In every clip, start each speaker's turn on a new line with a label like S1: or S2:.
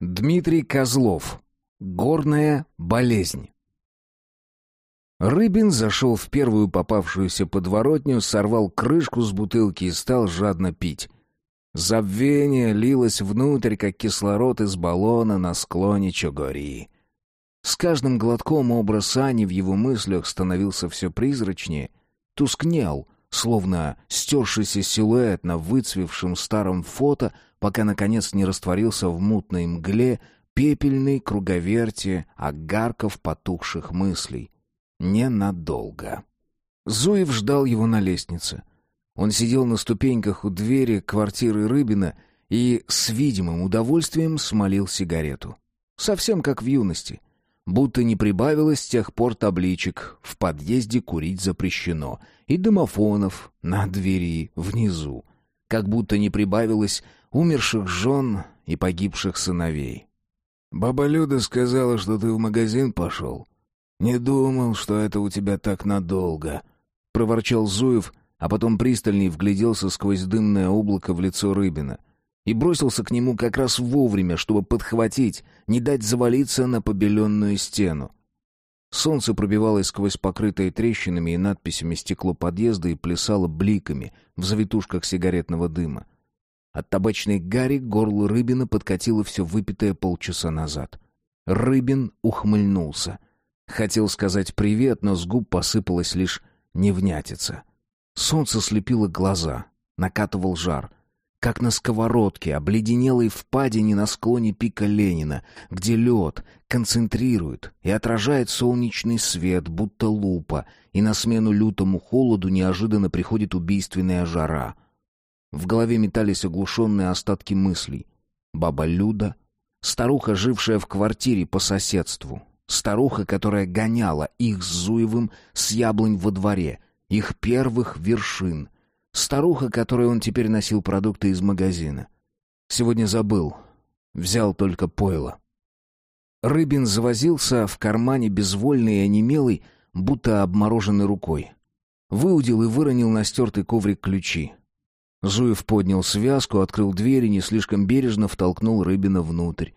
S1: Дмитрий Козлов. Горная болезнь. Рыбин зашел в первую попавшуюся подворотню, сорвал крышку с бутылки и стал жадно пить. Забвение лилось внутрь, как кислород из баллона на склоне Чогори. С каждым глотком образ Ани в его мыслях становился все призрачнее, тускнел, словно стершийся силуэт на выцвевшем старом фото, пока, наконец, не растворился в мутной мгле пепельной круговерти огарков потухших мыслей. Ненадолго. Зуев ждал его на лестнице. Он сидел на ступеньках у двери квартиры Рыбина и с видимым удовольствием смолил сигарету. Совсем как в юности — Будто не прибавилось с тех пор табличек «В подъезде курить запрещено» и домофонов на двери внизу. Как будто не прибавилось умерших жен и погибших сыновей.
S2: «Баба Люда сказала, что ты в магазин пошел. Не думал, что это у тебя так надолго», — проворчал Зуев, а потом пристальней вгляделся сквозь дымное облако в лицо Рыбина — и бросился к нему как раз вовремя, чтобы подхватить, не дать завалиться на побеленную стену. Солнце пробивалось сквозь покрытое трещинами и надписями стекло подъезда и плясало бликами в завитушках сигаретного дыма. От табачной гари горло Рыбина подкатило все выпитое полчаса назад. Рыбин ухмыльнулся. Хотел сказать «привет», но с губ посыпалась лишь невнятица. Солнце слепило глаза, накатывал жар — как на сковородке, обледенелой впадине на склоне пика Ленина, где лед концентрирует и отражает солнечный свет, будто лупа, и на смену лютому холоду неожиданно приходит убийственная жара. В голове метались оглушенные остатки мыслей. Баба Люда, старуха, жившая в квартире по соседству, старуха, которая гоняла их с Зуевым с яблонь во дворе, их первых вершин — Старуха, которой он теперь носил продукты из магазина. Сегодня забыл. Взял только пойло. Рыбин завозился в кармане безвольный и онемелый, будто обмороженной рукой. Выудил и выронил на стертый коврик ключи. Зуев поднял связку, открыл дверь и не слишком бережно втолкнул Рыбина внутрь.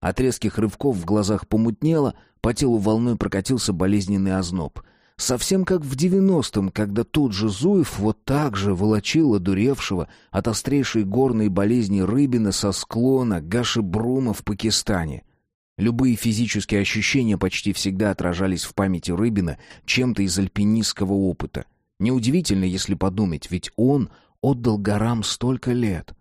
S2: От резких рывков в глазах помутнело, по телу волной прокатился болезненный озноб. Совсем как в девяностом, когда тут же Зуев вот так же волочил одуревшего от острейшей горной болезни Рыбина со склона Гаши-Брума в Пакистане. Любые физические ощущения почти всегда отражались в памяти Рыбина чем-то из альпинистского опыта. Неудивительно, если подумать, ведь он отдал горам столько лет.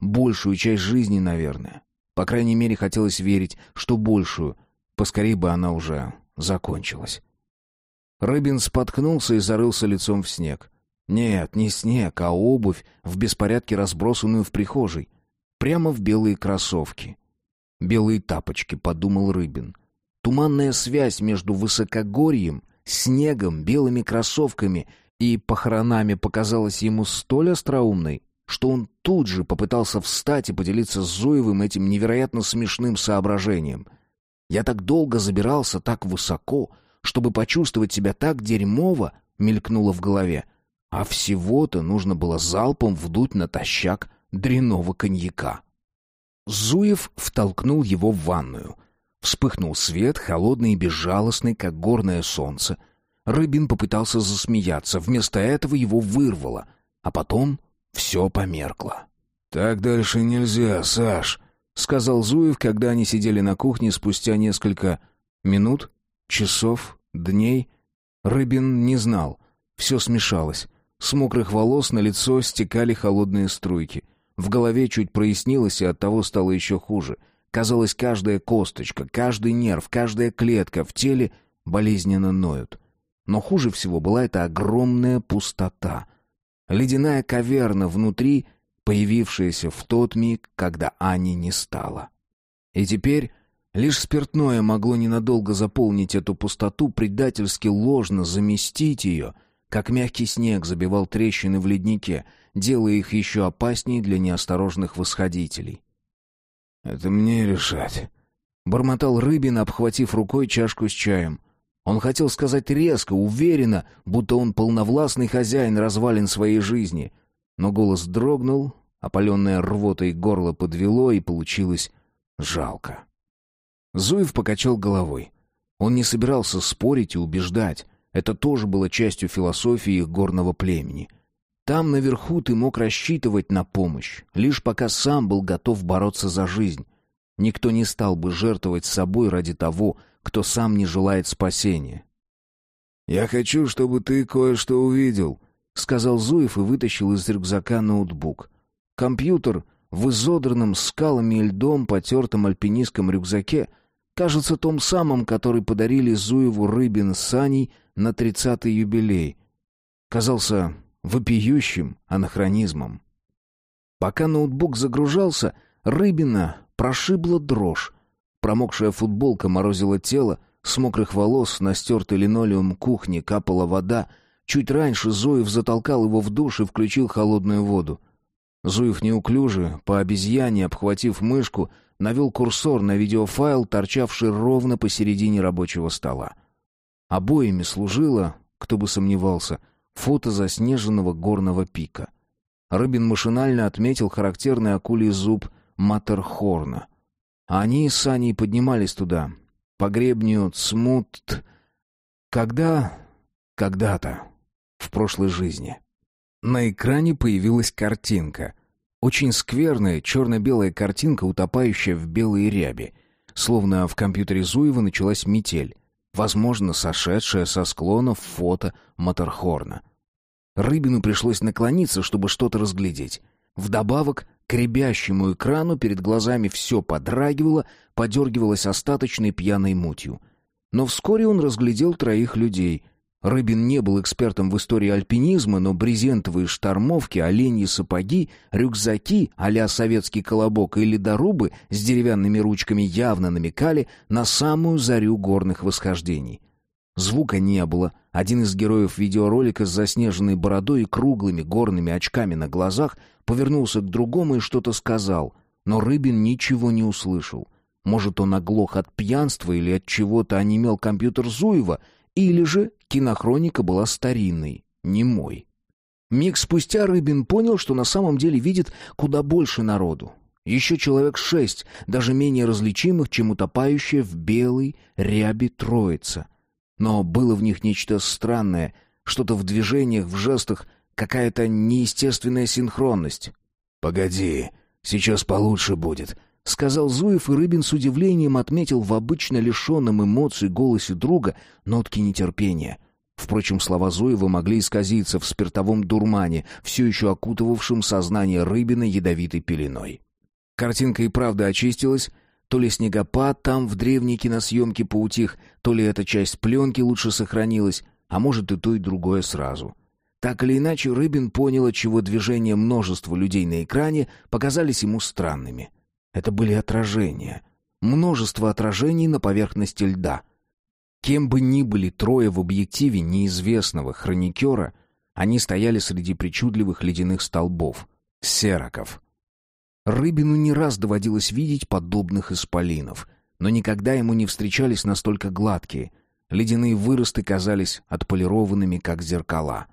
S2: Большую часть жизни, наверное. По крайней мере, хотелось верить, что большую. Поскорее бы она уже закончилась. Рыбин споткнулся и зарылся лицом в снег. Нет, не снег, а обувь, в беспорядке разбросанную в прихожей. Прямо в белые кроссовки. «Белые тапочки», — подумал Рыбин. Туманная связь между высокогорьем, снегом, белыми кроссовками и похоронами показалась ему столь остроумной, что он тут же попытался встать и поделиться с Зуевым этим невероятно смешным соображением. «Я так долго забирался, так высоко», чтобы почувствовать себя так дерьмово, мелькнуло в голове. А всего-то нужно было залпом вдуть натощак дряного коньяка. Зуев втолкнул его в ванную. Вспыхнул свет, холодный и безжалостный, как горное солнце. Рыбин попытался засмеяться, вместо этого его вырвало, а потом все померкло. «Так дальше нельзя, Саш», — сказал Зуев, когда они сидели на кухне спустя несколько
S1: минут, часов, дней. Рыбин не знал. Все смешалось. С мокрых волос на лицо стекали холодные струйки. В голове чуть прояснилось, и оттого стало еще хуже. Казалось, каждая косточка, каждый нерв, каждая клетка в теле болезненно ноют. Но хуже всего была эта огромная пустота. Ледяная каверна внутри, появившаяся в тот миг, когда Ани не стало. И теперь Лишь спиртное могло ненадолго заполнить эту пустоту, предательски ложно заместить ее, как мягкий снег забивал трещины в леднике, делая их еще опаснее для неосторожных восходителей.
S2: «Это мне решать», — бормотал Рыбин, обхватив рукой чашку с чаем.
S1: Он хотел сказать резко, уверенно, будто он полновластный хозяин развалин своей жизни. Но голос дрогнул, опаленное рвотой горло подвело, и получилось жалко. Зуев покачал головой. Он не собирался спорить и убеждать. Это тоже было частью философии их горного племени. Там наверху ты мог рассчитывать на помощь, лишь пока сам был готов бороться за жизнь. Никто не стал бы жертвовать собой ради того, кто сам не желает спасения.
S2: «Я хочу, чтобы ты кое-что увидел», — сказал Зуев и вытащил из рюкзака ноутбук. Компьютер в изодранном скалами и льдом потертом альпинистском рюкзаке, кажется, том самым, который подарили Зуеву Рыбин с Саней на тридцатый юбилей, казался вопиющим анахронизмом. Пока ноутбук загружался, Рыбина прошибла дрожь. Промокшая футболка морозила тело, с мокрых волос на стертый линолеум кухни капала вода. Чуть раньше Зоев затолкал его в душ и включил холодную воду. Зуев неуклюже, по обезьяне, обхватив мышку, навел курсор на видеофайл, торчавший ровно посередине рабочего стола. Обоими служило, кто бы сомневался, фото заснеженного горного пика. Рыбин машинально отметил характерный акулий зуб Матерхорна. Они с Аней поднимались туда, по гребню Цмут... Когда... Когда-то. В прошлой жизни. На экране появилась картинка. Очень скверная черно-белая картинка, утопающая в белой ряби. Словно в компьютере Зуева началась метель. Возможно, сошедшая со склонов фото Матерхорна. Рыбину пришлось наклониться, чтобы что-то разглядеть. Вдобавок к рябящему экрану перед глазами все подрагивало, подергивалось остаточной пьяной мутью. Но вскоре он разглядел троих людей. Рыбин не был экспертом в истории альпинизма, но брезентовые штормовки, оленьи сапоги, рюкзаки а советский колобок и ледорубы с деревянными ручками явно намекали на самую зарю горных восхождений. Звука не было. Один из героев видеоролика с заснеженной бородой и круглыми горными очками на глазах повернулся к другому и что-то сказал, но Рыбин ничего не услышал. Может, он оглох от пьянства или от чего-то онемел компьютер Зуева, или же кинохроника была старинной, не мой. Миг спустя Рыбин понял, что на самом деле видит куда больше народу. Еще человек шесть, даже менее различимых, чем утопающая в белой ряби троица — но было в них нечто странное, что-то в движениях, в жестах, какая-то неестественная синхронность.
S1: «Погоди, сейчас получше будет», —
S2: сказал Зуев, и Рыбин с удивлением отметил в обычно лишенном эмоций голосе друга нотки нетерпения. Впрочем, слова Зуева могли исказиться в спиртовом дурмане, все еще окутывавшем сознание Рыбина ядовитой пеленой. Картинка и правда очистилась, то ли снегопад там в древней киносъемке поутих, то ли эта часть пленки лучше сохранилась, а может и то, и другое сразу. Так или иначе, Рыбин понял, чего движения множества людей на экране показались ему странными. Это были отражения. Множество отражений на поверхности льда. Кем бы ни были трое в объективе неизвестного хроникера, они стояли среди причудливых ледяных столбов. Сероков. Рыбину не раз доводилось видеть подобных исполинов, но никогда ему не встречались настолько гладкие. Ледяные выросты казались отполированными, как зеркала.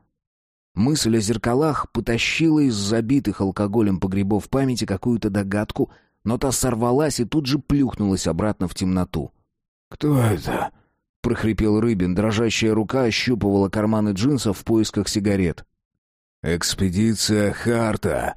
S2: Мысль о зеркалах потащила из забитых алкоголем погребов памяти какую-то догадку, но та сорвалась и тут же плюхнулась обратно в темноту.
S1: «Кто это?» — прохрипел Рыбин. Дрожащая рука ощупывала карманы джинсов в поисках сигарет. «Экспедиция Харта»,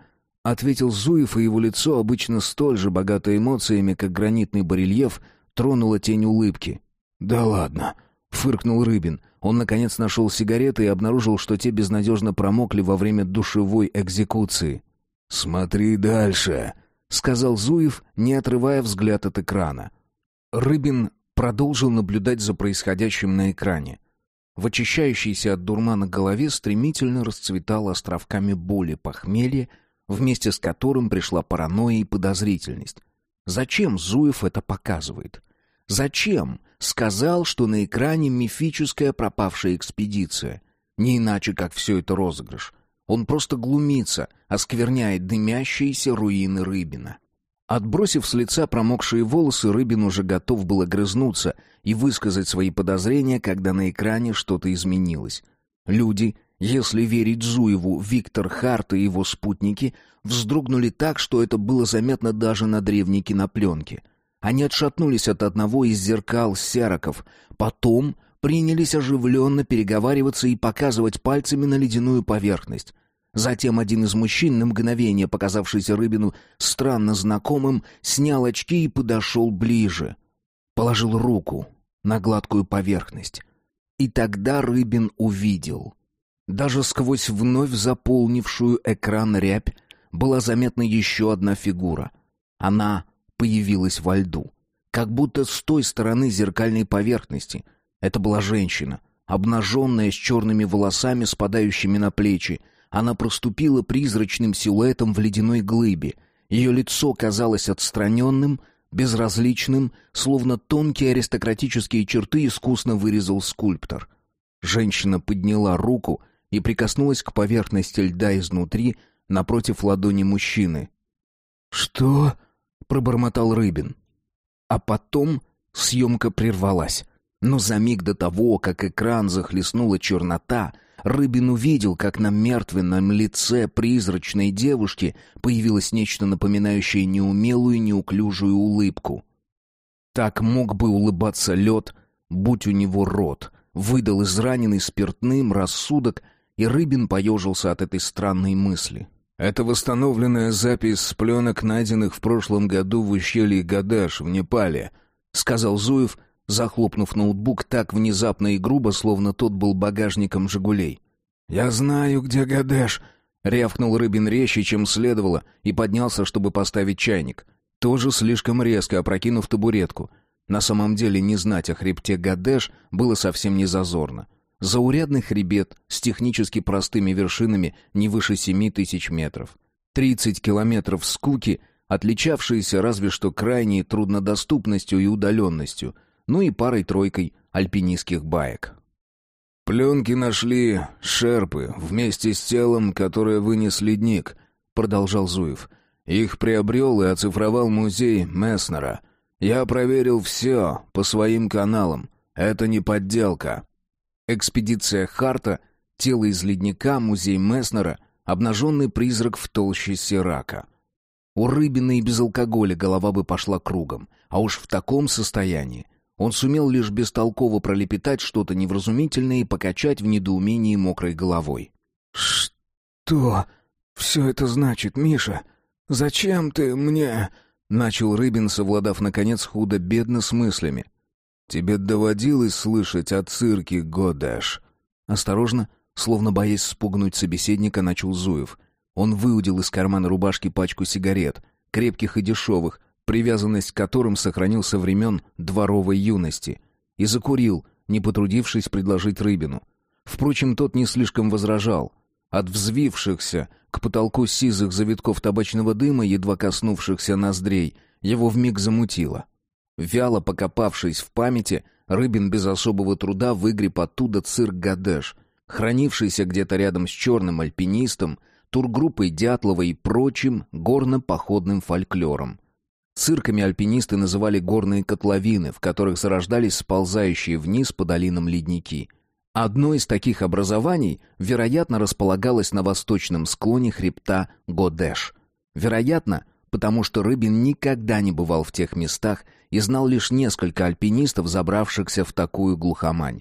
S1: ответил Зуев, и его лицо, обычно столь же богато эмоциями, как гранитный барельеф, тронула тень улыбки. «Да ладно», — фыркнул Рыбин. Он, наконец, нашел сигареты и обнаружил, что те безнадежно промокли во время душевой экзекуции. «Смотри дальше», — сказал Зуев, не отрывая взгляд от экрана. Рыбин продолжил наблюдать за происходящим на экране. В очищающейся от дурмана голове стремительно расцветала островками боли похмелье, вместе с которым пришла паранойя и подозрительность. Зачем Зуев это показывает? Зачем сказал, что на экране мифическая пропавшая экспедиция? Не иначе, как все это розыгрыш. Он просто глумится, оскверняет дымящиеся руины Рыбина. Отбросив с лица промокшие волосы, Рыбин уже готов был огрызнуться и высказать свои подозрения, когда на экране что-то изменилось. Люди, если верить Зуеву, Виктор Харт и его спутники вздрогнули так, что это было заметно даже на древней кинопленке. Они отшатнулись от одного из зеркал сероков. Потом принялись оживленно переговариваться и показывать пальцами на ледяную поверхность. Затем один из мужчин, на мгновение показавшийся Рыбину странно знакомым, снял очки и подошел ближе. Положил руку на гладкую поверхность. И тогда Рыбин увидел. Даже сквозь вновь заполнившую экран рябь была заметна еще одна фигура. Она появилась во льду. Как будто с той стороны зеркальной поверхности. Это была женщина, обнаженная, с черными волосами, спадающими на плечи. Она проступила призрачным силуэтом в ледяной глыбе. Ее лицо казалось отстраненным, безразличным, словно тонкие аристократические черты искусно вырезал скульптор. Женщина подняла руку и прикоснулась к поверхности льда изнутри, напротив ладони мужчины.
S2: «Что?» пробормотал Рыбин.
S1: А потом съемка прервалась. Но за миг до того, как экран захлестнула чернота, Рыбин увидел, как на мертвенном лице призрачной девушки появилось нечто напоминающее неумелую, неуклюжую улыбку. Так мог бы улыбаться лед, будь у него рот. Выдал израненный спиртным рассудок, и Рыбин поежился от этой странной мысли.
S2: Это восстановленная запись с пленок, найденных в прошлом году в ущелье Гадаш в Непале,
S1: сказал Зуев, захлопнув ноутбук так внезапно и грубо, словно тот был багажником «Жигулей».
S2: «Я знаю, где Гадеш», — рявкнул Рыбин резче, чем следовало, и поднялся, чтобы поставить чайник. Тоже слишком резко опрокинув табуретку. На самом деле не знать о хребте Гадеш было совсем не зазорно. Заурядный хребет с технически простыми вершинами не выше семи тысяч метров. Тридцать километров скуки, отличавшиеся разве что крайней труднодоступностью и удаленностью, ну и парой-тройкой альпинистских баек. «Пленки нашли шерпы вместе с телом, которое вынес ледник», — продолжал Зуев. «Их приобрел и оцифровал музей Месснера. Я проверил все по своим каналам. Это не подделка».
S1: Экспедиция Харта, тело из ледника, музей Месснера, обнаженный призрак в толще Сирака. У Рыбина и без алкоголя голова бы пошла кругом, а уж в таком состоянии. Он сумел лишь бестолково пролепетать что-то невразумительное и покачать в недоумении мокрой головой.
S2: «Что все это значит, Миша? Зачем ты мне...» Начал Рыбин, совладав, наконец, худо-бедно с мыслями. «Тебе доводилось слышать о цирке Годаш?»
S1: Осторожно, словно боясь спугнуть собеседника, начал Зуев. Он выудил из кармана рубашки пачку сигарет, крепких и дешевых, привязанность к которым сохранил со времен дворовой юности, и закурил, не потрудившись предложить Рыбину. Впрочем, тот не слишком возражал. От взвившихся к потолку сизых завитков табачного дыма, едва коснувшихся ноздрей, его вмиг замутило. Вяло покопавшись в памяти, Рыбин без особого труда выгреб оттуда цирк Гадеш, хранившийся где-то рядом с черным альпинистом, тургруппой Дятлова и прочим горно-походным фольклором. Цирками альпинисты называли горные котловины, в которых зарождались сползающие вниз по долинам ледники. Одно из таких образований, вероятно, располагалось на восточном склоне хребта Годеш. Вероятно, потому что Рыбин никогда не бывал в тех местах и знал лишь несколько альпинистов, забравшихся в такую глухомань.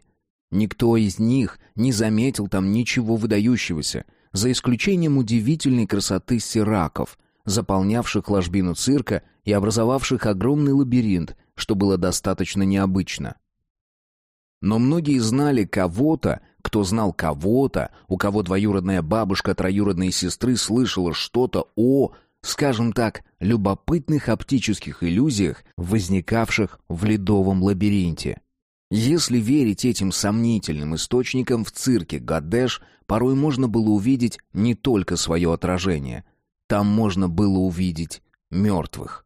S1: Никто из них не заметил там ничего выдающегося, за исключением удивительной красоты сираков, заполнявших ложбину цирка и образовавших огромный лабиринт, что было достаточно необычно. Но многие знали кого-то, кто знал кого-то, у кого двоюродная бабушка троюродной сестры слышала что-то о скажем так, любопытных оптических иллюзиях, возникавших в ледовом лабиринте. Если верить этим сомнительным источникам, в цирке Гадеш порой можно было увидеть не только свое отражение. Там можно было увидеть мертвых.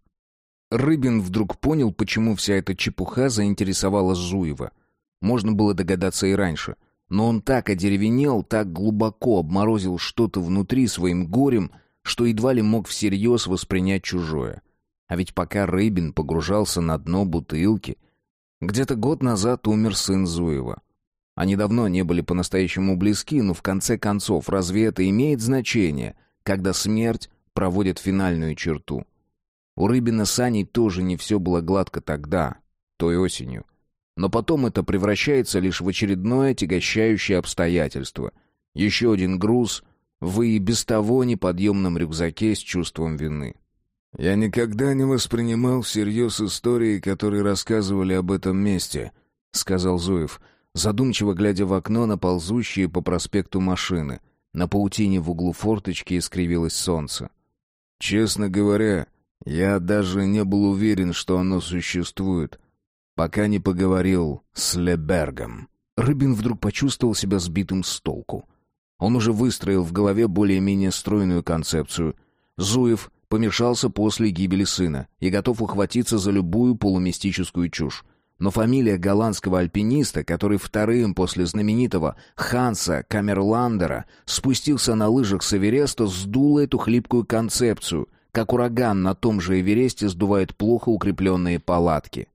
S1: Рыбин вдруг понял, почему вся эта чепуха заинтересовала Зуева. Можно было догадаться и раньше. Но он так одеревенел, так глубоко обморозил что-то внутри своим горем, что едва ли мог всерьез воспринять чужое. А ведь пока Рыбин погружался на дно бутылки, где-то год назад умер сын Зуева. Они давно не были по-настоящему близки, но в конце концов, разве это имеет значение, когда смерть проводит финальную черту? У Рыбина с Аней тоже не все было гладко тогда, той осенью. Но потом это превращается лишь в очередное тягощающее обстоятельство. Еще один груз в и без того неподъемном рюкзаке с чувством вины.
S2: «Я никогда не воспринимал всерьез истории, которые рассказывали об этом месте», — сказал Зуев, задумчиво глядя в окно на ползущие по проспекту машины. На паутине в углу форточки искривилось солнце. «Честно говоря, я даже не был уверен, что оно существует, пока не поговорил с Лебергом».
S1: Рыбин вдруг почувствовал себя сбитым с толку. Он уже выстроил в голове более-менее стройную концепцию. Зуев помешался после гибели сына и готов ухватиться за любую полумистическую чушь. Но фамилия голландского альпиниста, который вторым после знаменитого Ханса Камерландера спустился на лыжах с Эвереста, сдула эту хлипкую концепцию, как ураган на том же Эвересте сдувает плохо укрепленные палатки.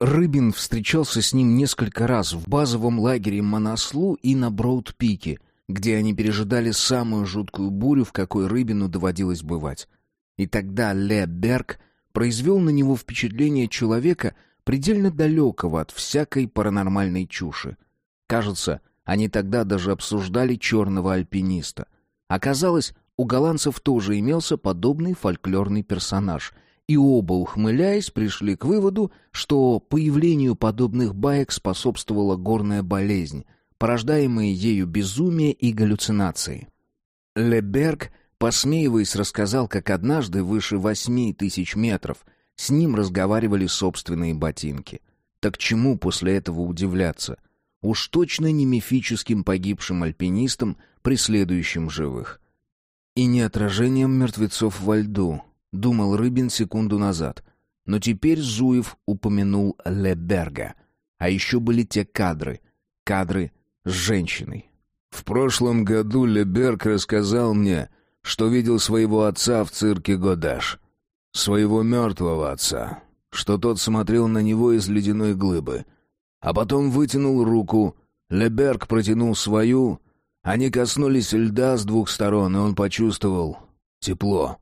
S1: Рыбин встречался с ним несколько раз в базовом лагере Монослу и на Броуд-Пике, где они пережидали самую жуткую бурю, в какой Рыбину доводилось бывать. И тогда Ле Берг произвел на него впечатление человека, предельно далекого от всякой паранормальной чуши. Кажется, они тогда даже обсуждали черного альпиниста. Оказалось, у голландцев тоже имелся подобный фольклорный персонаж, и оба, ухмыляясь, пришли к выводу, что появлению подобных баек способствовала горная болезнь, порождаемые ею безумие и галлюцинации. Леберг Посмеиваясь, рассказал, как однажды выше восьми тысяч метров с ним разговаривали собственные ботинки. Так чему после этого удивляться? Уж точно не мифическим погибшим альпинистам, преследующим живых. И не отражением мертвецов во льду, думал Рыбин секунду назад. Но теперь Зуев упомянул Леберга. А еще были те кадры. Кадры с женщиной.
S2: В прошлом году Леберг рассказал мне, что видел своего отца в цирке Годаш. Своего мертвого отца, что тот смотрел на него из ледяной глыбы. А потом вытянул руку, Леберг протянул свою, они коснулись льда с двух сторон, и он почувствовал тепло.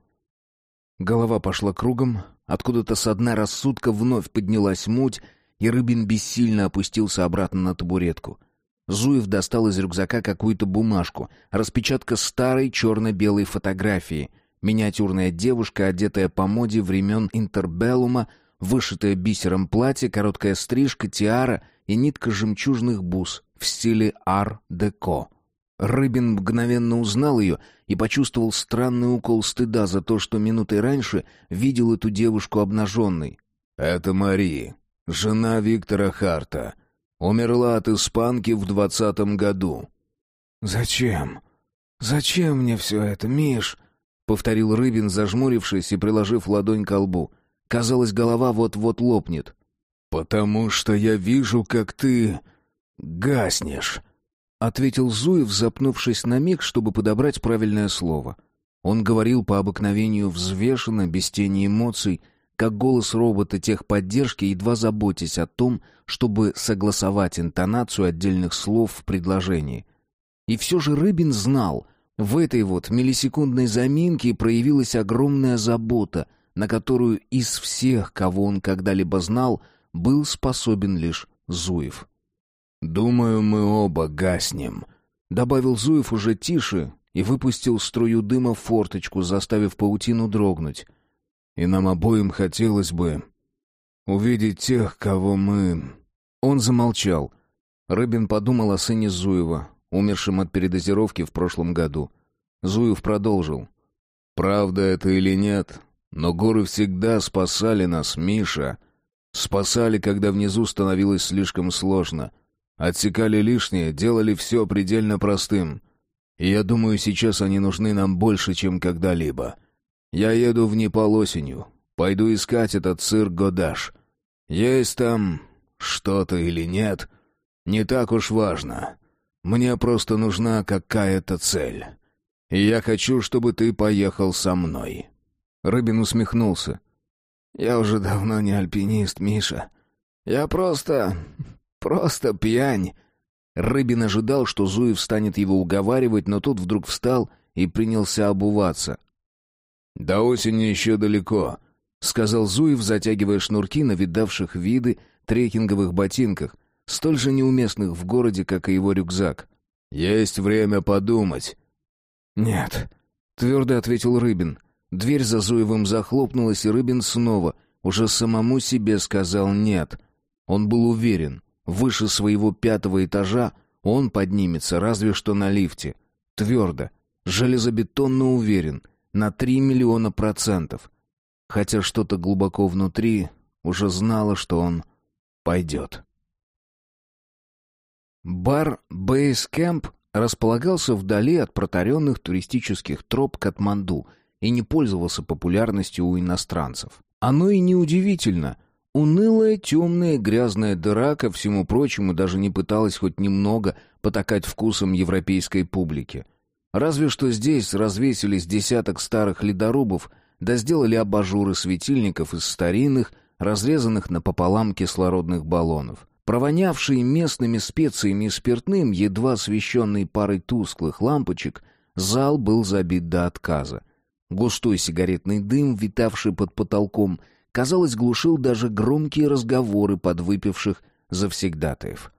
S1: Голова пошла кругом, откуда-то со дна рассудка вновь поднялась муть, и Рыбин бессильно опустился обратно на табуретку — Зуев достал из рюкзака какую-то бумажку, распечатка старой черно-белой фотографии. Миниатюрная девушка, одетая по моде времен интербеллума, вышитое бисером платье, короткая стрижка, тиара и нитка жемчужных бус в стиле ар-деко. Рыбин мгновенно узнал ее и почувствовал странный укол стыда за то, что минутой раньше видел эту девушку обнаженной.
S2: «Это Мари, жена Виктора Харта», Умерла от испанки в двадцатом году».
S3: «Зачем? Зачем мне все это, Миш?» — повторил Рыбин, зажмурившись и приложив ладонь к лбу. Казалось, голова вот-вот лопнет.
S2: «Потому что я вижу, как ты гаснешь», —
S1: ответил Зуев, запнувшись на миг, чтобы подобрать правильное слово. Он говорил по обыкновению взвешенно, без тени эмоций, как голос робота техподдержки, едва заботясь о том, чтобы согласовать интонацию отдельных слов в предложении. И все же Рыбин знал, в этой вот миллисекундной заминке проявилась огромная забота, на которую из всех, кого он когда-либо знал, был способен лишь Зуев.
S2: «Думаю, мы оба гаснем», —
S1: добавил Зуев уже тише и выпустил струю дыма в форточку, заставив паутину дрогнуть
S2: и нам обоим хотелось бы увидеть тех, кого мы...»
S1: Он замолчал. Рыбин подумал о сыне Зуева, умершем от передозировки в прошлом году. Зуев продолжил.
S2: «Правда это или нет, но горы всегда спасали нас, Миша. Спасали, когда внизу становилось слишком сложно. Отсекали лишнее, делали все предельно простым. И я думаю, сейчас они нужны нам больше, чем когда-либо. Я еду в Непал осенью. Пойду искать этот цирк Годаш. Есть там что-то или нет, не так уж важно. Мне просто нужна какая-то цель. И я хочу, чтобы ты поехал со мной».
S1: Рыбин усмехнулся.
S3: «Я уже давно не альпинист, Миша. Я просто... просто пьянь».
S1: Рыбин ожидал, что Зуев станет его уговаривать, но тут вдруг встал и принялся обуваться.
S2: До осени еще далеко.
S1: — сказал Зуев, затягивая шнурки на видавших виды трекинговых ботинках, столь же неуместных в городе, как и его рюкзак.
S2: «Есть время подумать».
S1: «Нет», — твердо ответил Рыбин. Дверь за Зуевым захлопнулась, и Рыбин снова, уже самому себе сказал «нет». Он был уверен, выше своего пятого этажа он поднимется разве что на лифте. Твердо, железобетонно уверен, на три миллиона процентов. Хотя что-то глубоко внутри уже знало, что он пойдет. Бар «Бейс Кэмп» располагался вдали от протаренных туристических троп Катманду и не пользовался популярностью у иностранцев. Оно и неудивительно. Унылая, темная, грязная дыра, ко всему прочему, даже не пыталась хоть немного потакать вкусом европейской публики. Разве что здесь развесились десяток старых ледорубов, да сделали абажуры светильников из старинных, разрезанных напополам кислородных баллонов. Провонявший местными специями и спиртным, едва освещенный парой тусклых лампочек, зал был забит до отказа. Густой сигаретный дым, витавший под потолком, казалось, глушил даже громкие разговоры подвыпивших завсегдатаев.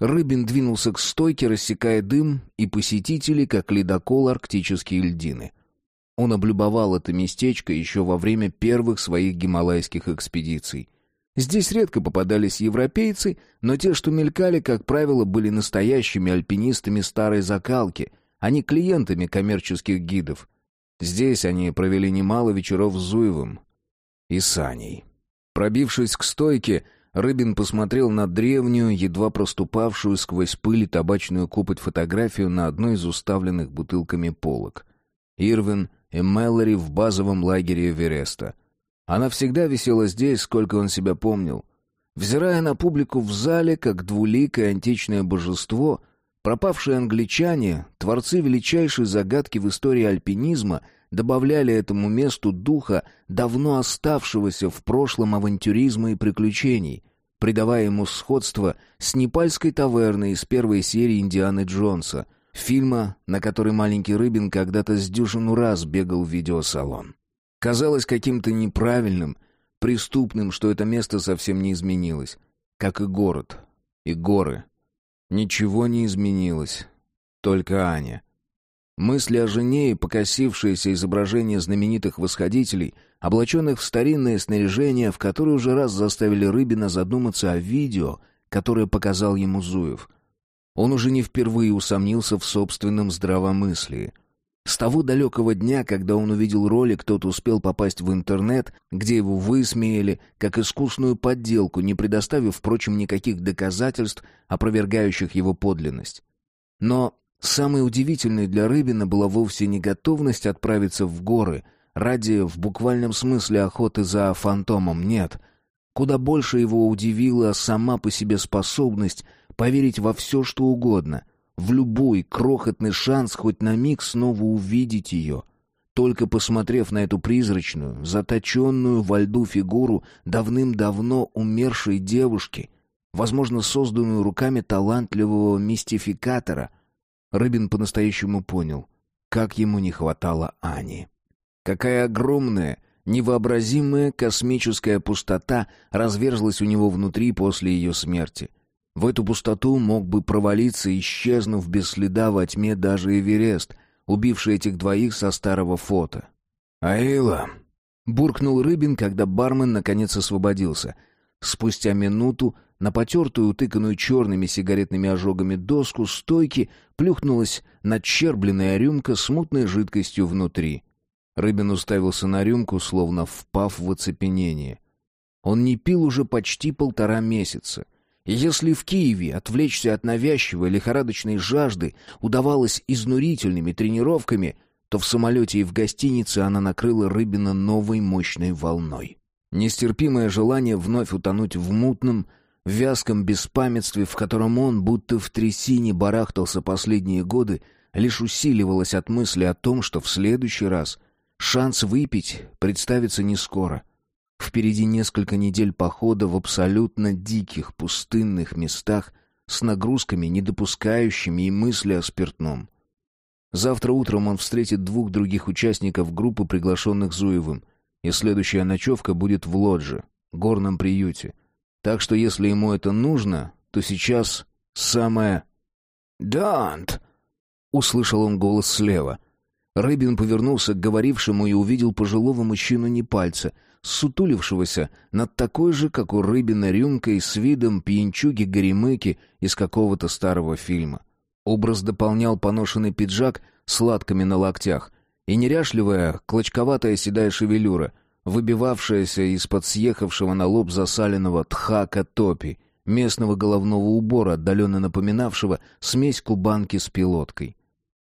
S1: Рыбин двинулся к стойке, рассекая дым и посетителей, как ледокол арктические льдины. Он облюбовал это местечко еще во время первых своих гималайских экспедиций. Здесь редко попадались европейцы, но те, что мелькали, как правило, были настоящими альпинистами старой закалки, а не клиентами коммерческих гидов. Здесь они провели немало вечеров с Зуевым и Саней. Пробившись к стойке, Рыбин посмотрел на древнюю, едва проступавшую сквозь пыль и табачную копоть фотографию на одной из уставленных бутылками полок. Ирвин и Мэлори в базовом лагере Эвереста — она всегда висела здесь, сколько он себя помнил. Взирая на публику в зале, как двуликое античное божество, пропавшие англичане, творцы величайшей загадки в истории альпинизма, добавляли этому месту духа давно оставшегося в прошлом авантюризма и приключений, придавая ему сходство с непальской таверной из первой серии «Индианы Джонса», фильма, на который маленький Рыбин когда-то с дюжину раз бегал в видеосалон. Казалось каким-то неправильным, преступным, что это место совсем не изменилось. Как и город. И горы. Ничего не изменилось. Только Аня. Мысли о жене и покосившееся изображение знаменитых восходителей, облаченных в старинное снаряжение, в которое уже раз заставили Рыбина задуматься о видео, которое показал ему Зуев. Он уже не впервые усомнился в собственном здравомыслии — с того далекого дня, когда он увидел ролик, кто-то успел попасть в интернет, где его высмеяли, как искусную подделку, не предоставив, впрочем, никаких доказательств, опровергающих его подлинность. Но самое удивительное для Рыбина была вовсе не готовность отправиться в горы ради, в буквальном смысле, охоты за фантомом, нет. Куда больше его удивила сама по себе способность поверить во все, что угодно — в любой крохотный шанс хоть на миг снова увидеть ее. Только посмотрев на эту призрачную, заточенную во льду фигуру давным-давно умершей девушки, возможно, созданную руками талантливого мистификатора, Рыбин по-настоящему понял, как ему не хватало Ани. Какая огромная, невообразимая космическая пустота разверзлась у него внутри после ее смерти. В эту пустоту мог бы провалиться, исчезнув без следа во тьме даже Эверест, убивший этих двоих со старого фото.
S2: «Аила!»
S1: — буркнул Рыбин, когда бармен наконец освободился. Спустя минуту на потертую, утыканную черными сигаретными ожогами доску стойки плюхнулась надщербленная рюмка с мутной жидкостью внутри. Рыбин уставился на рюмку, словно впав в оцепенение. Он не пил уже почти полтора месяца — и если в Киеве отвлечься от навязчивой лихорадочной жажды удавалось изнурительными тренировками, то в самолете и в гостинице она накрыла Рыбина новой мощной волной. Нестерпимое желание вновь утонуть в мутном, вязком беспамятстве, в котором он, будто в трясине, барахтался последние годы, лишь усиливалось от мысли о том, что в следующий раз шанс выпить представится не скоро — Впереди несколько недель похода в абсолютно диких пустынных местах с нагрузками, не допускающими и мысли о спиртном. Завтра утром он встретит двух других участников группы, приглашенных Зуевым. и следующая ночевка будет в лодже, горном приюте. Так что если ему это нужно, то сейчас самое...
S3: «Дант!»
S1: — услышал он голос слева. Рыбин повернулся к говорившему и увидел пожилого мужчину Непальца, сутулившегося над такой же, как у Рыбина, рюмкой с видом пьянчуги-горемыки из какого-то старого фильма. Образ дополнял поношенный пиджак с латками на локтях и неряшливая, клочковатая седая шевелюра, выбивавшаяся из-под съехавшего на лоб засаленного тхака топи, местного головного убора, отдаленно напоминавшего смесь кубанки с пилоткой.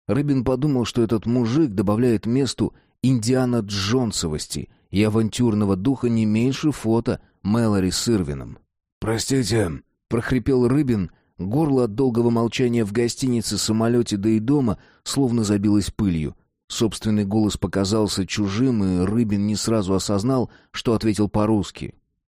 S1: Рыбин подумал, что этот мужик добавляет месту Индиана Джонсовости и авантюрного духа не меньше фото Мэлори с Ирвином.
S3: «Простите», —
S1: прохрипел Рыбин, горло от долгого молчания в гостинице, самолете да и дома словно забилось пылью. Собственный голос показался чужим, и Рыбин не сразу осознал, что ответил по-русски.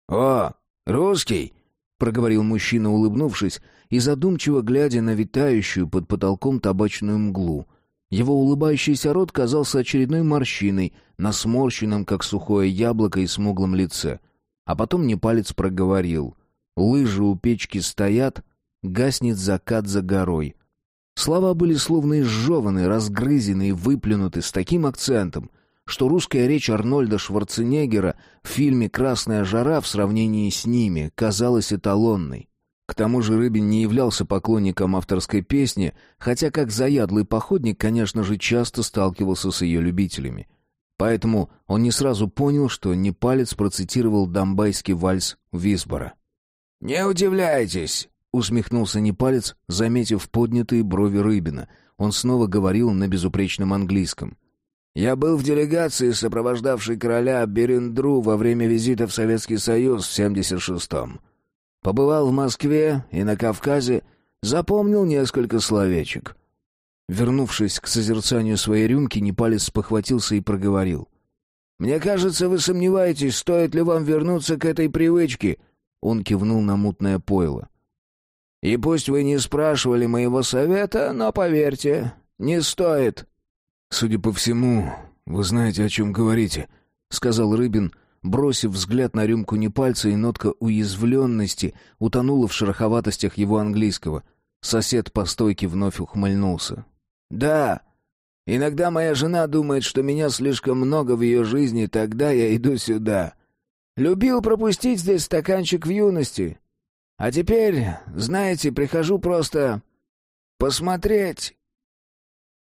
S3: «О, русский?»
S1: — проговорил мужчина, улыбнувшись, и задумчиво глядя на витающую под потолком табачную мглу. Его улыбающийся рот казался очередной морщиной на сморщенном, как сухое яблоко, и смуглом лице. А потом Непалец проговорил. «Лыжи у печки стоят, гаснет закат за горой». Слова были словно изжеваны, разгрызены и выплюнуты с таким акцентом, что русская речь Арнольда Шварценеггера в фильме «Красная жара» в сравнении с ними казалась эталонной. К тому же Рыбин не являлся поклонником авторской песни, хотя как заядлый походник, конечно же, часто сталкивался с ее любителями. Поэтому он не сразу понял, что Непалец процитировал домбайский вальс Висбора.
S3: «Не удивляйтесь!»
S1: — усмехнулся Непалец, заметив поднятые брови Рыбина. Он снова говорил на безупречном английском. «Я был в делегации, сопровождавшей короля Берендру во время визита в Советский Союз в 76-м. Побывал в Москве и на Кавказе, запомнил несколько словечек. Вернувшись к созерцанию своей рюмки, Непалец похватился и проговорил. «Мне кажется, вы сомневаетесь, стоит ли вам вернуться к этой привычке?» Он кивнул на мутное пойло. «И пусть вы не спрашивали моего совета, но поверьте, не стоит».
S2: «Судя по всему, вы знаете, о чем говорите», — сказал Рыбин, Бросив взгляд на рюмку Непальца, и нотка уязвленности утонула в шероховатостях его английского. Сосед по стойке вновь ухмыльнулся.
S3: «Да, иногда моя жена думает, что меня слишком много в ее жизни, тогда я иду сюда. Любил пропустить здесь стаканчик в юности. А теперь, знаете, прихожу просто посмотреть».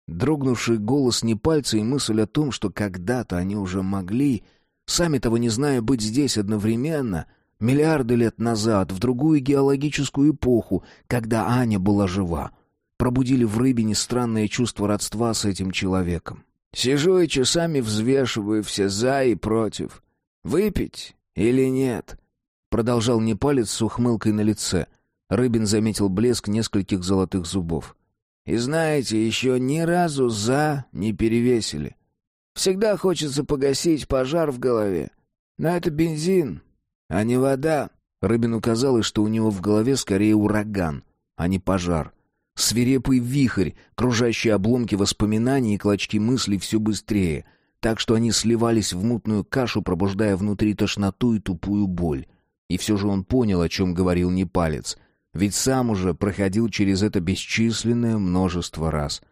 S1: Дрогнувший голос Непальца и мысль о том, что когда-то они уже могли Сами того не зная быть здесь одновременно, миллиарды лет назад, в другую геологическую эпоху, когда Аня была жива, пробудили в Рыбине странное чувство родства с этим человеком.
S3: «Сижу и часами взвешиваю все «за» и «против». Выпить или нет?»
S1: Продолжал Непалец с ухмылкой на лице. Рыбин заметил блеск нескольких золотых зубов.
S3: «И знаете, еще ни разу «за» не перевесили. Всегда хочется погасить пожар в голове. Но это бензин, а не вода.
S1: Рыбину казалось, что у него в голове скорее ураган, а не пожар. Свирепый вихрь, кружащий обломки воспоминаний и клочки мыслей все быстрее, так что они сливались в мутную кашу, пробуждая внутри тошноту и тупую боль. И все же он понял, о чем говорил Непалец, ведь сам уже проходил через это бесчисленное множество раз —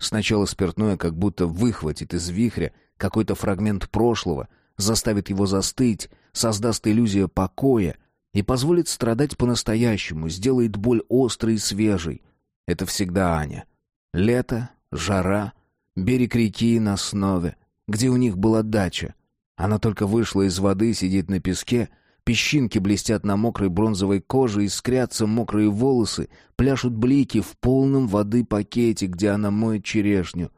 S1: Сначала спиртное как будто выхватит из вихря какой-то фрагмент прошлого, заставит его застыть, создаст иллюзию покоя и позволит страдать по-настоящему, сделает боль острой и свежей. Это всегда Аня. Лето, жара, берег реки на основе, где у них была дача. Она только вышла из воды, сидит на песке, Песчинки блестят на мокрой бронзовой коже, искрятся мокрые волосы, пляшут блики в полном воды пакете, где она моет черешню.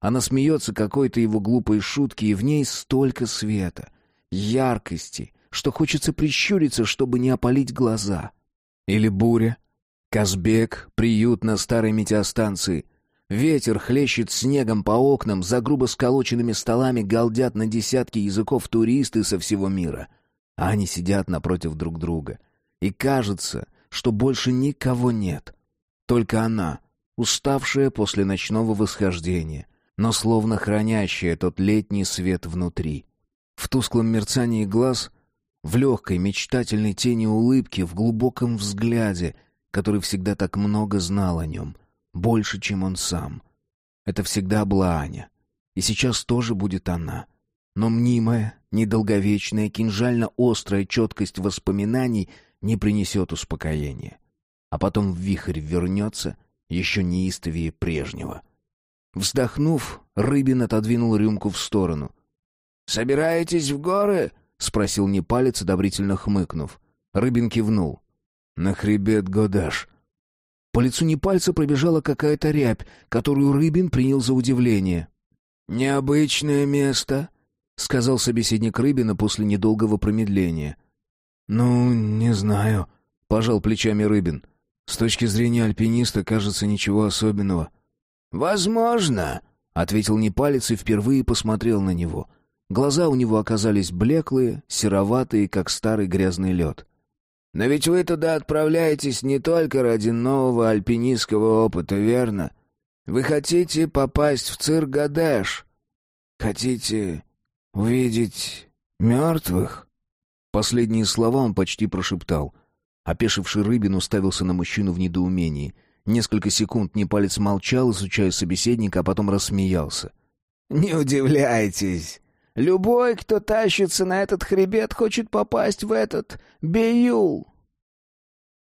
S1: Она смеется какой-то его глупой шутки, и в ней столько света, яркости, что хочется прищуриться, чтобы не опалить глаза. Или буря. Казбек, приют на старой метеостанции. Ветер хлещет снегом по окнам, за грубо сколоченными столами галдят на десятки языков туристы со всего мира — а они сидят напротив друг друга. И кажется, что больше никого нет. Только она, уставшая после ночного восхождения, но словно хранящая тот летний свет внутри. В тусклом мерцании глаз, в легкой мечтательной тени улыбки, в глубоком взгляде, который всегда так много знал о нем, больше, чем он сам. Это всегда была Аня. И сейчас тоже будет она. Но мнимая, недолговечная, кинжально-острая четкость воспоминаний не принесет успокоения. А потом вихрь вернется, еще неистовее прежнего. Вздохнув, Рыбин отодвинул рюмку в сторону.
S3: «Собираетесь в горы?» — спросил Непалец, одобрительно хмыкнув.
S1: Рыбин кивнул. «На хребет Годаш». По лицу Непальца пробежала какая-то рябь, которую Рыбин принял за удивление.
S3: «Необычное место», — сказал собеседник Рыбина после недолгого промедления.
S2: «Ну, не знаю», — пожал плечами Рыбин. «С точки зрения альпиниста, кажется, ничего особенного».
S3: «Возможно», — ответил Непалец и впервые посмотрел на него.
S1: Глаза у него оказались блеклые, сероватые, как старый грязный лед.
S3: «Но ведь вы туда отправляетесь не только ради нового альпинистского опыта, верно? Вы хотите попасть в цирк Гадеш? Хотите увидеть мертвых?»
S1: Последние слова он почти прошептал. Опешивший Рыбин уставился на мужчину в недоумении — Несколько секунд Непалец молчал, изучая собеседника, а потом рассмеялся.
S3: «Не удивляйтесь. Любой, кто тащится на этот хребет, хочет попасть в этот Биюл».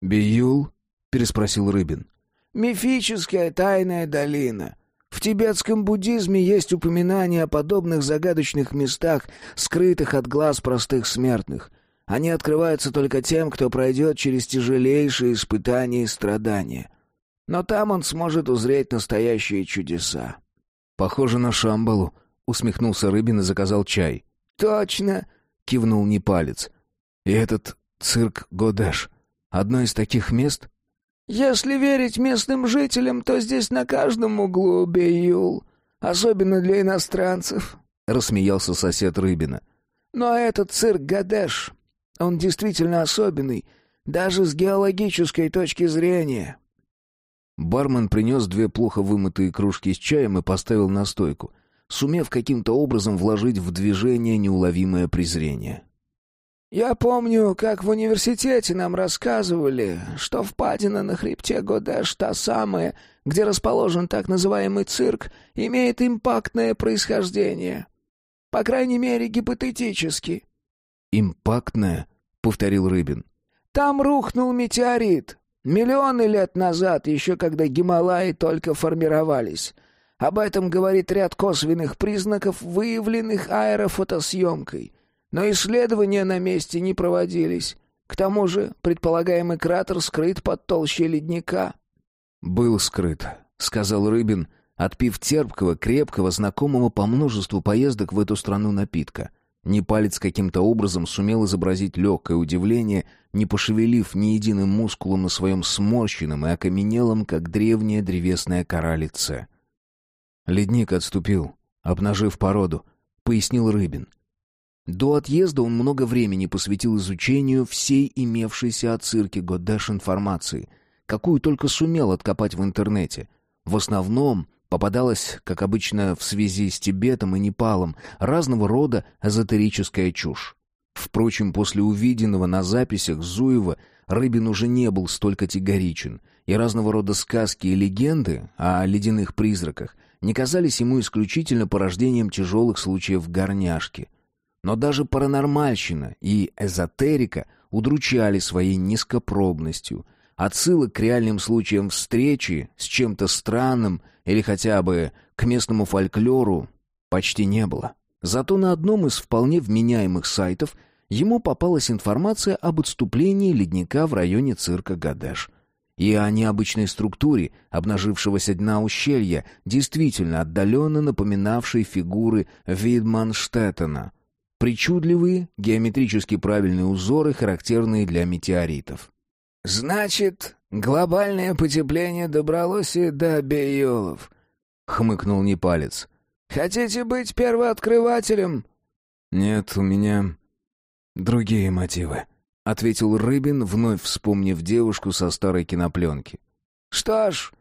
S1: «Биюл?» — переспросил Рыбин.
S3: «Мифическая тайная долина. В тибетском буддизме есть упоминания о подобных загадочных местах, скрытых от глаз простых смертных. Они открываются только тем, кто пройдет через тяжелейшие испытания и страдания. Но там он сможет узреть настоящие чудеса.
S1: «Похоже на Шамбалу», — усмехнулся Рыбин и заказал чай.
S3: «Точно», — кивнул Непалец.
S2: «И этот цирк Годеш — одно из таких мест?»
S3: «Если верить местным жителям, то здесь на каждом углу Бейюл, особенно для иностранцев», — рассмеялся сосед Рыбина. «Но этот цирк Гадеш, он действительно особенный, даже с геологической точки зрения.
S1: Бармен принес две плохо вымытые кружки с чаем и поставил на стойку, сумев каким-то образом вложить в движение неуловимое презрение.
S3: «Я помню, как в университете нам рассказывали, что впадина на хребте Годеш, та самая, где расположен так называемый цирк, имеет импактное происхождение. По крайней мере, гипотетически».
S1: «Импактное?» — повторил Рыбин.
S3: «Там рухнул метеорит, Миллионы лет назад, еще когда Гималаи только формировались. Об этом говорит ряд косвенных признаков, выявленных аэрофотосъемкой. Но исследования на месте не проводились. К тому же предполагаемый кратер скрыт под толщей ледника.
S1: «Был скрыт», — сказал Рыбин, отпив терпкого, крепкого, знакомого по множеству поездок в эту страну напитка. Непалец каким-то образом сумел изобразить легкое удивление, не пошевелив ни единым мускулом на своем сморщенном и окаменелом, как древняя древесная кора лице. Ледник отступил, обнажив породу, пояснил Рыбин. До отъезда он много времени посвятил изучению всей имевшейся о цирке Годеш информации, какую только сумел откопать в интернете. В основном Попадалась, как обычно в связи с Тибетом и Непалом, разного рода эзотерическая чушь. Впрочем, после увиденного на записях Зуева Рыбин уже не был столь категоричен, и разного рода сказки и легенды о ледяных призраках не казались ему исключительно порождением тяжелых случаев горняшки. Но даже паранормальщина и эзотерика удручали своей низкопробностью – Отсылок к реальным случаям встречи с чем-то странным или хотя бы к местному фольклору почти не было. Зато на одном из вполне вменяемых сайтов ему попалась информация об отступлении ледника в районе цирка Гадеш и о необычной структуре обнажившегося дна ущелья, действительно отдаленно напоминавшей фигуры Видманштеттена. Причудливые, геометрически правильные узоры, характерные для метеоритов.
S3: «Значит, глобальное потепление добралось и до Бейолов», — хмыкнул Непалец. «Хотите быть первооткрывателем?»
S2: «Нет, у меня другие мотивы», — ответил Рыбин, вновь вспомнив девушку со старой кинопленки.
S3: «Что ж,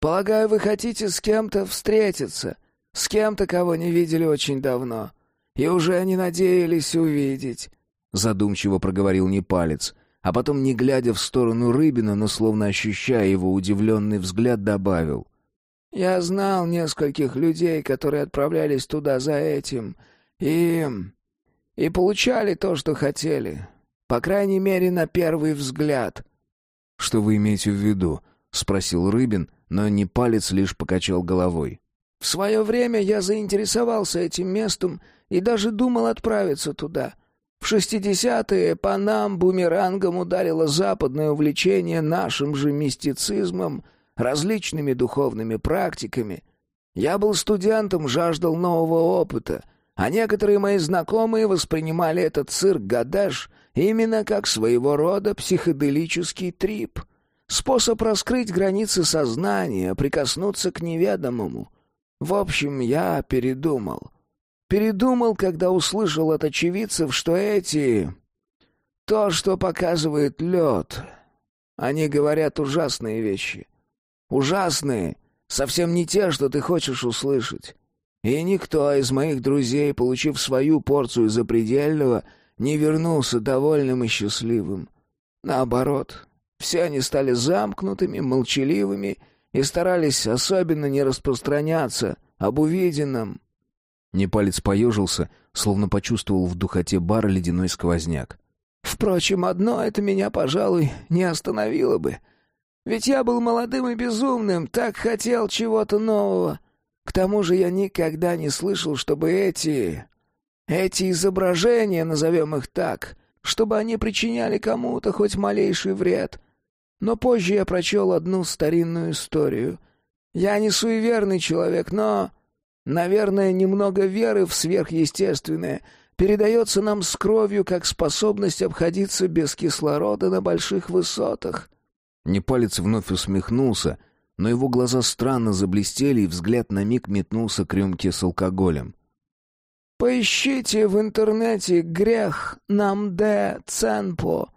S3: полагаю, вы хотите с кем-то встретиться, с кем-то, кого не видели очень давно. И уже не надеялись увидеть», — задумчиво проговорил Непалец, а потом, не глядя в сторону Рыбина, но словно ощущая его удивленный взгляд, добавил. «Я знал нескольких людей, которые отправлялись туда за этим, и... и получали то, что хотели. По крайней мере, на первый взгляд».
S1: «Что вы имеете в виду?» — спросил Рыбин, но Непалец лишь покачал головой.
S3: «В свое время я заинтересовался этим местом и даже думал отправиться туда». В шестидесятые по нам бумерангом ударило западное увлечение нашим же мистицизмом, различными духовными практиками. Я был студентом, жаждал нового опыта, а некоторые мои знакомые воспринимали этот цирк Гадеш именно как своего рода психоделический трип, способ раскрыть границы сознания, прикоснуться к неведомому. В общем, я передумал. Передумал, когда услышал от очевидцев, что эти... То, что показывает лед. Они говорят ужасные вещи. Ужасные, совсем не те, что ты хочешь услышать. И никто из моих друзей, получив свою порцию запредельного, не вернулся довольным и счастливым. Наоборот, все они стали замкнутыми, молчаливыми и старались особенно не распространяться об увиденном.
S1: Непалец поежился, словно почувствовал в духоте бара ледяной сквозняк.
S3: «Впрочем, одно это меня, пожалуй, не остановило бы. Ведь я был молодым и безумным, так хотел чего-то нового. К тому же я никогда не слышал, чтобы эти... эти изображения, назовем их так, чтобы они причиняли кому-то хоть малейший вред. Но позже я прочел одну старинную историю. Я не суеверный человек, но Наверное, немного веры в сверхъестественное передается нам с кровью как способность обходиться без кислорода на больших высотах».
S1: Непалец вновь усмехнулся, но его глаза странно заблестели, и взгляд на миг метнулся к рюмке с алкоголем.
S3: «Поищите в интернете грех Намде Ценпо.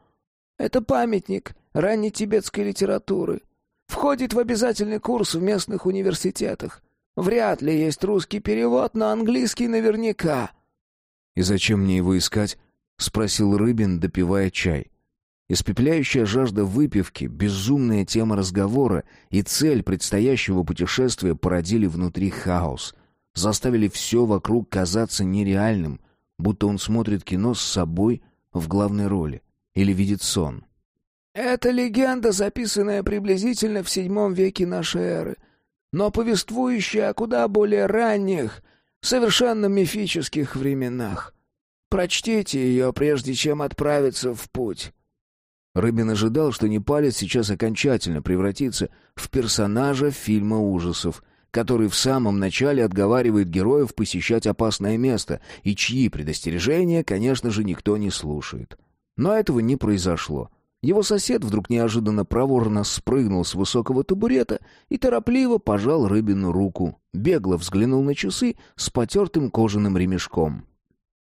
S3: Это памятник ранней тибетской литературы. Входит в обязательный курс в местных университетах. Вряд ли есть русский перевод, но английский наверняка».
S1: «И зачем мне его искать?» — спросил Рыбин, допивая чай. Испепеляющая жажда выпивки, безумная тема разговора и цель предстоящего путешествия породили внутри хаос, заставили все вокруг казаться нереальным, будто он смотрит кино с собой в главной роли или видит сон.
S3: «Это легенда, записанная приблизительно в седьмом веке нашей эры но повествующая о куда более ранних, совершенно мифических временах. Прочтите ее, прежде чем отправиться в путь».
S1: Рыбин ожидал, что Непалец сейчас окончательно превратится в персонажа фильма ужасов, который в самом начале отговаривает героев посещать опасное место, и чьи предостережения, конечно же, никто не слушает. Но этого не произошло. Его сосед вдруг неожиданно проворно спрыгнул с высокого табурета и торопливо пожал Рыбину руку, бегло взглянул на часы с потертым кожаным ремешком.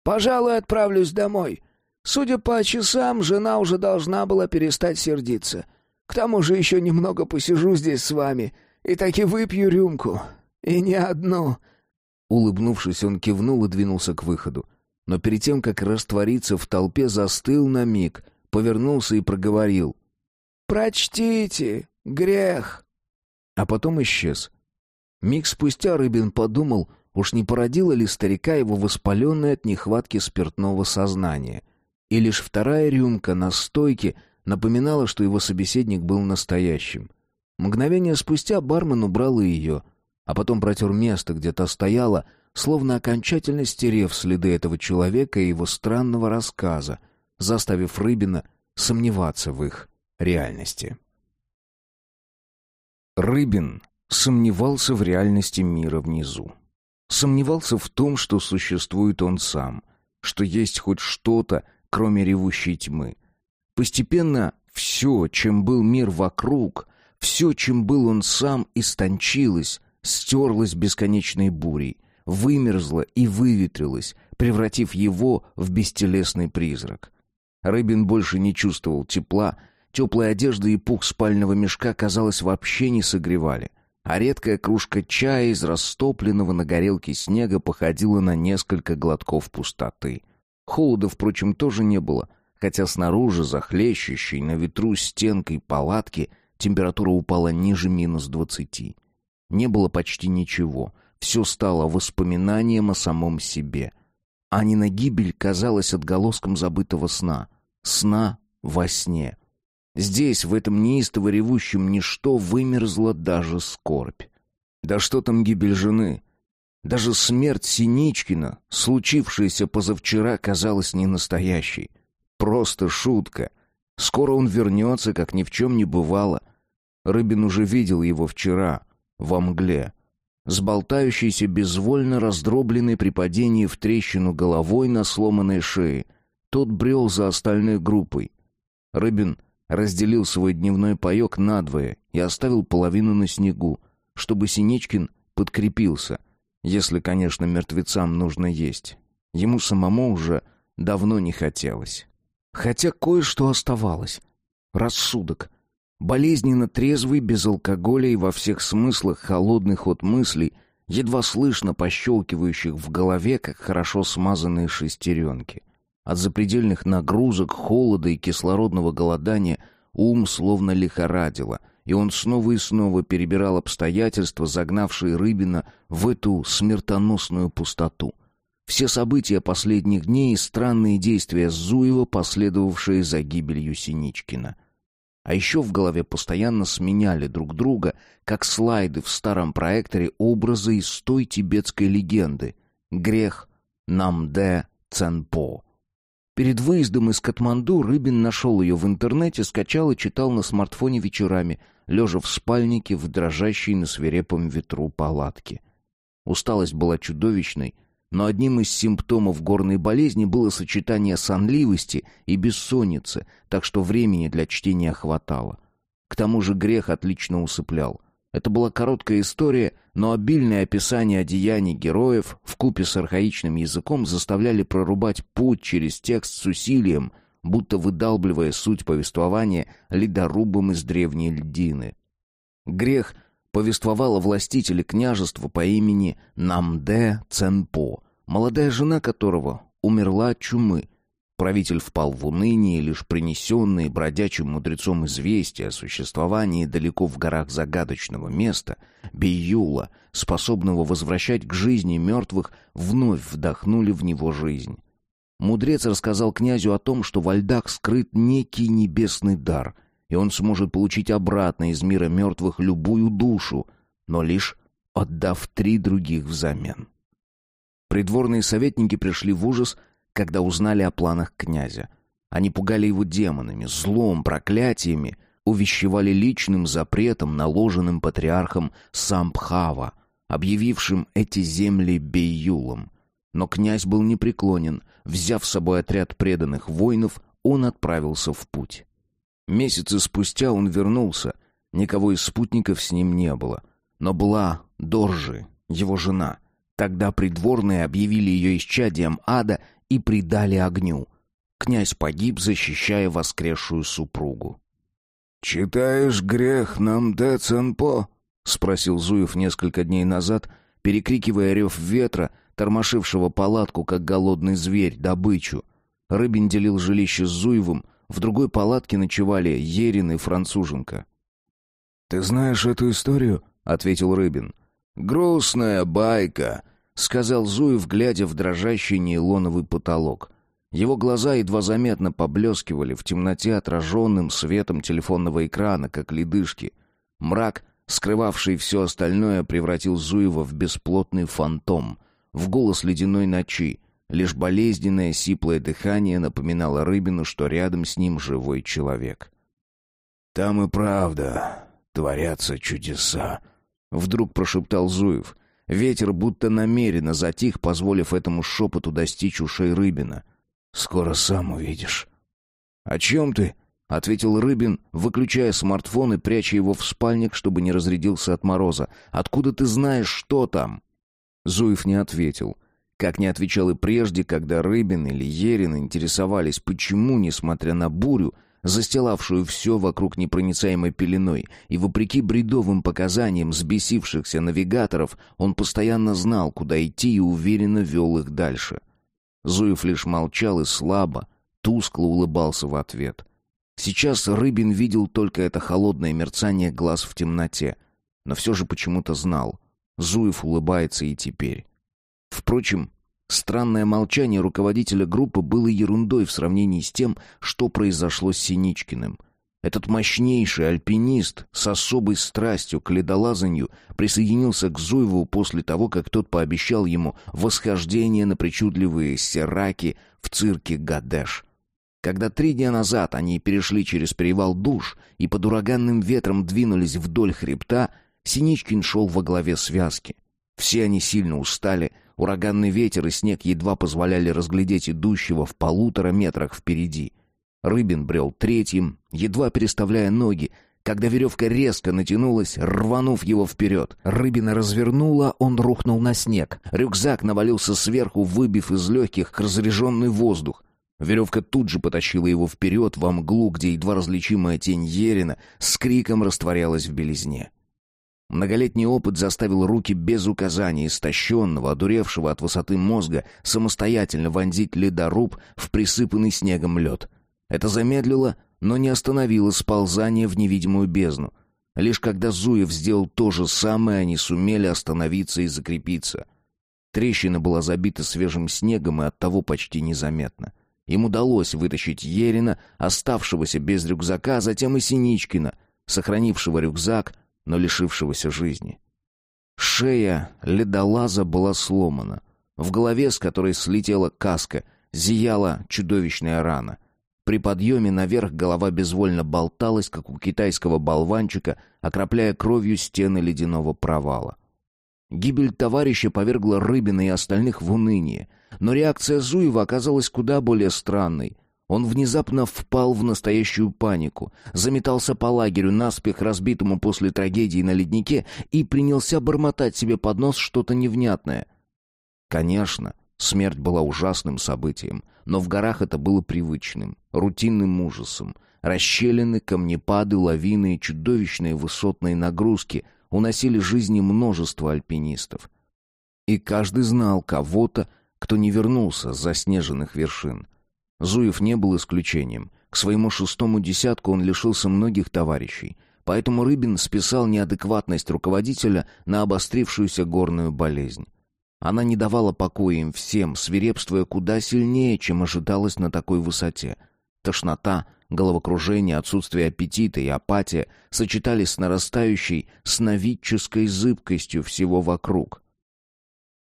S3: «Пожалуй, отправлюсь домой. Судя по часам, жена уже должна была перестать сердиться. К тому же еще немного посижу здесь с вами и таки выпью рюмку. И не одну».
S1: Улыбнувшись, он кивнул и двинулся к выходу. Но перед тем, как раствориться в толпе, застыл на миг — повернулся и проговорил.
S3: «Прочтите! Грех!»
S1: А потом исчез. Миг спустя Рыбин подумал, уж не породило ли старика его воспаленное от нехватки спиртного сознания. И лишь вторая рюмка на стойке напоминала, что его собеседник был настоящим. Мгновение спустя бармен убрал ее, а потом протер место, где та стояла, словно окончательно стерев следы этого человека и его странного рассказа, заставив Рыбина сомневаться в их реальности. Рыбин сомневался в реальности мира внизу. Сомневался в том, что существует он сам, что есть хоть что-то, кроме ревущей тьмы. Постепенно все, чем был мир вокруг, все, чем был он сам, истончилось, стерлось бесконечной бурей, вымерзло и выветрилось, превратив его в бестелесный призрак. Рыбин больше не чувствовал тепла, теплая одежда и пух спального мешка, казалось, вообще не согревали. а редкая кружка чая из растопленного на горелке снега походила на несколько глотков пустоты. Холода, впрочем, тоже не было, хотя снаружи, захлещущей на ветру стенкой палатки, температура упала ниже минус двадцати. Не было почти ничего, все стало воспоминанием о самом себе. Анина гибель казалась отголоском забытого сна. Сна во сне. Здесь, в этом неистово ревущем ничто, вымерзла даже скорбь. Да что там гибель жены? Даже смерть Синичкина, случившаяся позавчера, казалась не настоящей. Просто шутка. Скоро он вернется, как ни в чем не бывало. Рыбин уже видел его вчера, во мгле. С болтающейся безвольно раздробленной при падении в трещину головой на сломанной шее. Тот брел за остальной группой. Рыбин разделил свой дневной паек надвое и оставил половину на снегу, чтобы Синичкин подкрепился, если, конечно, мертвецам нужно есть. Ему самому уже давно не хотелось. Хотя кое-что оставалось. Рассудок. Болезненно трезвый, без алкоголя и во всех смыслах холодный ход мыслей, едва слышно пощелкивающих в голове, как хорошо смазанные шестеренки. От запредельных нагрузок, холода и кислородного голодания ум словно лихорадило, и он снова и снова перебирал обстоятельства, загнавшие Рыбина в эту смертоносную пустоту. Все события последних дней и странные действия Зуева, последовавшие за гибелью Синичкина. А еще в голове постоянно сменяли друг друга, как слайды в старом проекторе образы из той тибетской легенды «Грех Намде Ценпо». Перед выездом из Катманду Рыбин нашел ее в интернете, скачал и читал на смартфоне вечерами, лежа в спальнике в дрожащей на свирепом ветру палатке. Усталость была чудовищной, но одним из симптомов горной болезни было сочетание сонливости и бессонницы, так что времени для чтения хватало. К тому же грех отлично усыплял — это была короткая история, но обильное описание одеяний героев в купе с архаичным языком заставляли прорубать путь через текст с усилием, будто выдалбливая суть повествования ледорубом из древней льдины. Грех повествовал о властителе княжества по имени Намде Ценпо, молодая жена которого умерла от чумы, Правитель впал в уныние, лишь принесенные бродячим мудрецом известия о существовании далеко в горах загадочного места, Биюла, способного возвращать к жизни мертвых, вновь вдохнули в него жизнь. Мудрец рассказал князю о том, что во льдах скрыт некий небесный дар, и он сможет получить обратно из мира мертвых любую душу, но лишь отдав три других взамен. Придворные советники пришли в ужас — когда узнали о планах князя. Они пугали его демонами, злом, проклятиями, увещевали личным запретом, наложенным патриархом Самбхава, объявившим эти земли Бейюлом. Но князь был непреклонен. Взяв с собой отряд преданных воинов, он отправился в путь. Месяцы спустя он вернулся. Никого из спутников с ним не было. Но была Доржи, его жена. Тогда придворные объявили ее исчадием ада и предали огню. Князь погиб, защищая воскресшую супругу.
S2: «Читаешь грех нам, Деценпо?» — спросил Зуев несколько дней назад, перекрикивая рев ветра, тормошившего палатку, как голодный зверь, добычу. Рыбин делил жилище с Зуевым, в другой палатке ночевали Ерин и француженка.
S1: «Ты знаешь эту историю?» — ответил Рыбин.
S2: «Грустная байка», сказал Зуев, глядя в дрожащий нейлоновый потолок. Его глаза едва заметно поблескивали в темноте отраженным светом телефонного экрана, как ледышки. Мрак, скрывавший все остальное, превратил Зуева в бесплотный фантом, в голос ледяной ночи. Лишь болезненное сиплое дыхание напоминало Рыбину, что рядом с ним живой человек.
S3: «Там и правда творятся чудеса», — вдруг прошептал Зуев. Ветер будто намеренно затих, позволив этому шепоту достичь ушей Рыбина. «Скоро сам увидишь».
S1: «О чем ты?» — ответил Рыбин, выключая смартфон и пряча его в спальник, чтобы не разрядился от мороза. «Откуда ты знаешь, что там?» Зуев не ответил. Как не отвечал и прежде, когда Рыбин или Ерин интересовались, почему, несмотря на бурю, застилавшую все вокруг непроницаемой пеленой, и вопреки бредовым показаниям сбесившихся навигаторов, он постоянно знал, куда идти и уверенно вел их дальше. Зуев лишь молчал и слабо, тускло улыбался в ответ. Сейчас Рыбин видел только это холодное мерцание глаз в темноте, но все же почему-то знал. Зуев улыбается и теперь. Впрочем, странное молчание руководителя группы было ерундой в сравнении с тем, что произошло с Синичкиным. Этот мощнейший альпинист с особой страстью к ледолазанию присоединился к Зуеву после того, как тот пообещал ему восхождение на причудливые сераки в цирке Гадеш. Когда три дня назад они перешли через перевал Душ и под ураганным ветром двинулись вдоль хребта, Синичкин шел во главе связки. Все они сильно устали, ураганный ветер и снег едва позволяли разглядеть идущего в полутора метрах впереди. Рыбин брел третьим, едва переставляя ноги, когда веревка резко натянулась, рванув его вперед. Рыбина развернула, он рухнул на снег. Рюкзак навалился сверху, выбив из легких разряженный воздух. Веревка тут же потащила его вперед во мглу, где едва различимая тень Ерина с криком растворялась в белизне. Многолетний опыт заставил руки без указаний истощенного, одуревшего от высоты мозга, самостоятельно вонзить ледоруб в присыпанный снегом лед. Это замедлило, но не остановило сползание в невидимую бездну. Лишь когда Зуев сделал то же самое, они сумели остановиться и закрепиться. Трещина была забита свежим снегом и оттого почти незаметна. Им удалось вытащить Ерина, оставшегося без рюкзака, а затем и Синичкина, сохранившего рюкзак, но лишившегося жизни. Шея ледолаза была сломана. В голове, с которой слетела каска, зияла чудовищная рана. При подъеме наверх голова безвольно болталась, как у китайского болванчика, окропляя кровью стены ледяного провала. Гибель товарища повергла Рыбина и остальных в уныние — но реакция Зуева оказалась куда более странной. Он внезапно впал в настоящую панику, заметался по лагерю, наспех разбитому после трагедии на леднике, и принялся бормотать себе под нос что-то невнятное. Конечно, смерть была ужасным событием, но в горах это было привычным, рутинным ужасом. Расщелины, камнепады, лавины и чудовищные высотные нагрузки уносили жизни множества альпинистов. И каждый знал кого-то, кто не вернулся с заснеженных вершин. Зуев не был исключением. К своему шестому десятку он лишился многих товарищей. Поэтому Рыбин списал неадекватность руководителя на обострившуюся горную болезнь. Она не давала покоя им всем, свирепствуя куда сильнее, чем ожидалось на такой высоте. Тошнота, головокружение, отсутствие аппетита и апатия сочетались с нарастающей сновидческой зыбкостью всего вокруг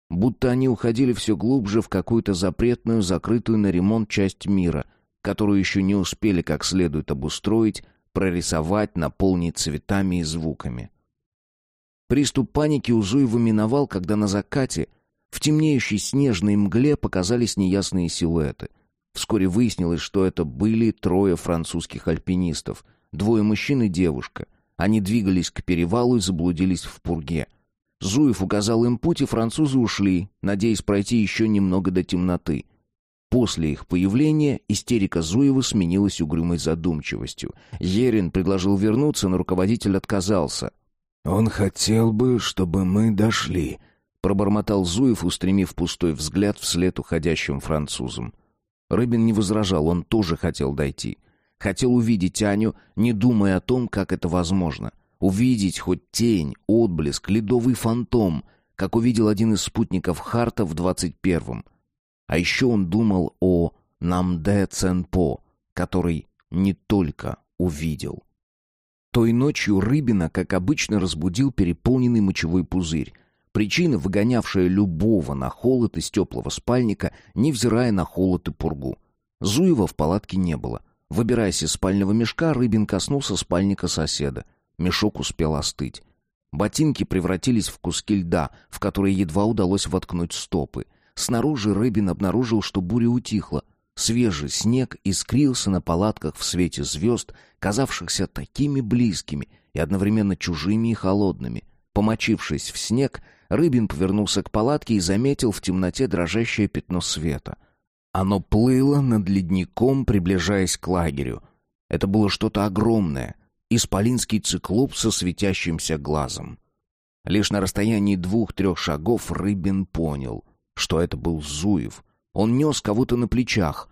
S1: будто они уходили все глубже в какую-то запретную, закрытую на ремонт часть мира, которую еще не успели как следует обустроить, прорисовать, наполнить цветами и звуками. Приступ паники у Зуева миновал, когда на закате в темнеющей снежной мгле показались неясные силуэты. Вскоре выяснилось, что это были трое французских альпинистов, двое мужчин и девушка. Они двигались к перевалу и заблудились в пурге — Зуев указал им путь, и французы ушли, надеясь пройти еще немного до темноты. После их появления истерика Зуева сменилась угрюмой задумчивостью. Ерин предложил вернуться, но руководитель отказался.
S2: «Он хотел бы, чтобы мы дошли», — пробормотал Зуев, устремив пустой взгляд вслед уходящим французам. Рыбин не возражал, он тоже хотел дойти. Хотел увидеть Аню, не думая о том, как это возможно — Увидеть хоть тень, отблеск, ледовый фантом, как увидел один из спутников Харта в двадцать первом. А еще он думал о Намде Ценпо, который не только увидел. Той ночью Рыбина, как обычно, разбудил переполненный мочевой пузырь. Причина, выгонявшая любого на холод из теплого спальника, невзирая на холод и пургу. Зуева в палатке не было. Выбираясь из спального мешка, Рыбин коснулся спальника соседа — Мешок успел остыть. Ботинки превратились в куски льда, в которые едва удалось воткнуть стопы. Снаружи Рыбин обнаружил, что буря утихла. Свежий снег искрился на палатках в свете звезд, казавшихся такими близкими и одновременно чужими и холодными. Помочившись в снег, Рыбин повернулся к палатке и заметил в темноте дрожащее пятно света. Оно плыло над ледником, приближаясь к лагерю.
S1: Это было что-то огромное, исполинский циклоп со светящимся глазом. Лишь на расстоянии двух-трех шагов Рыбин понял, что это был Зуев. Он нес кого-то на плечах.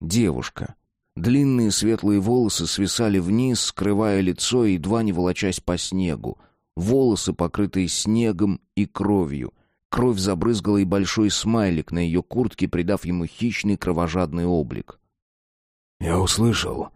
S1: Девушка. Длинные светлые волосы свисали вниз, скрывая лицо едва не волочась по снегу. Волосы, покрытые снегом и кровью. Кровь забрызгала и большой смайлик на ее куртке, придав ему хищный кровожадный облик.
S2: «Я услышал.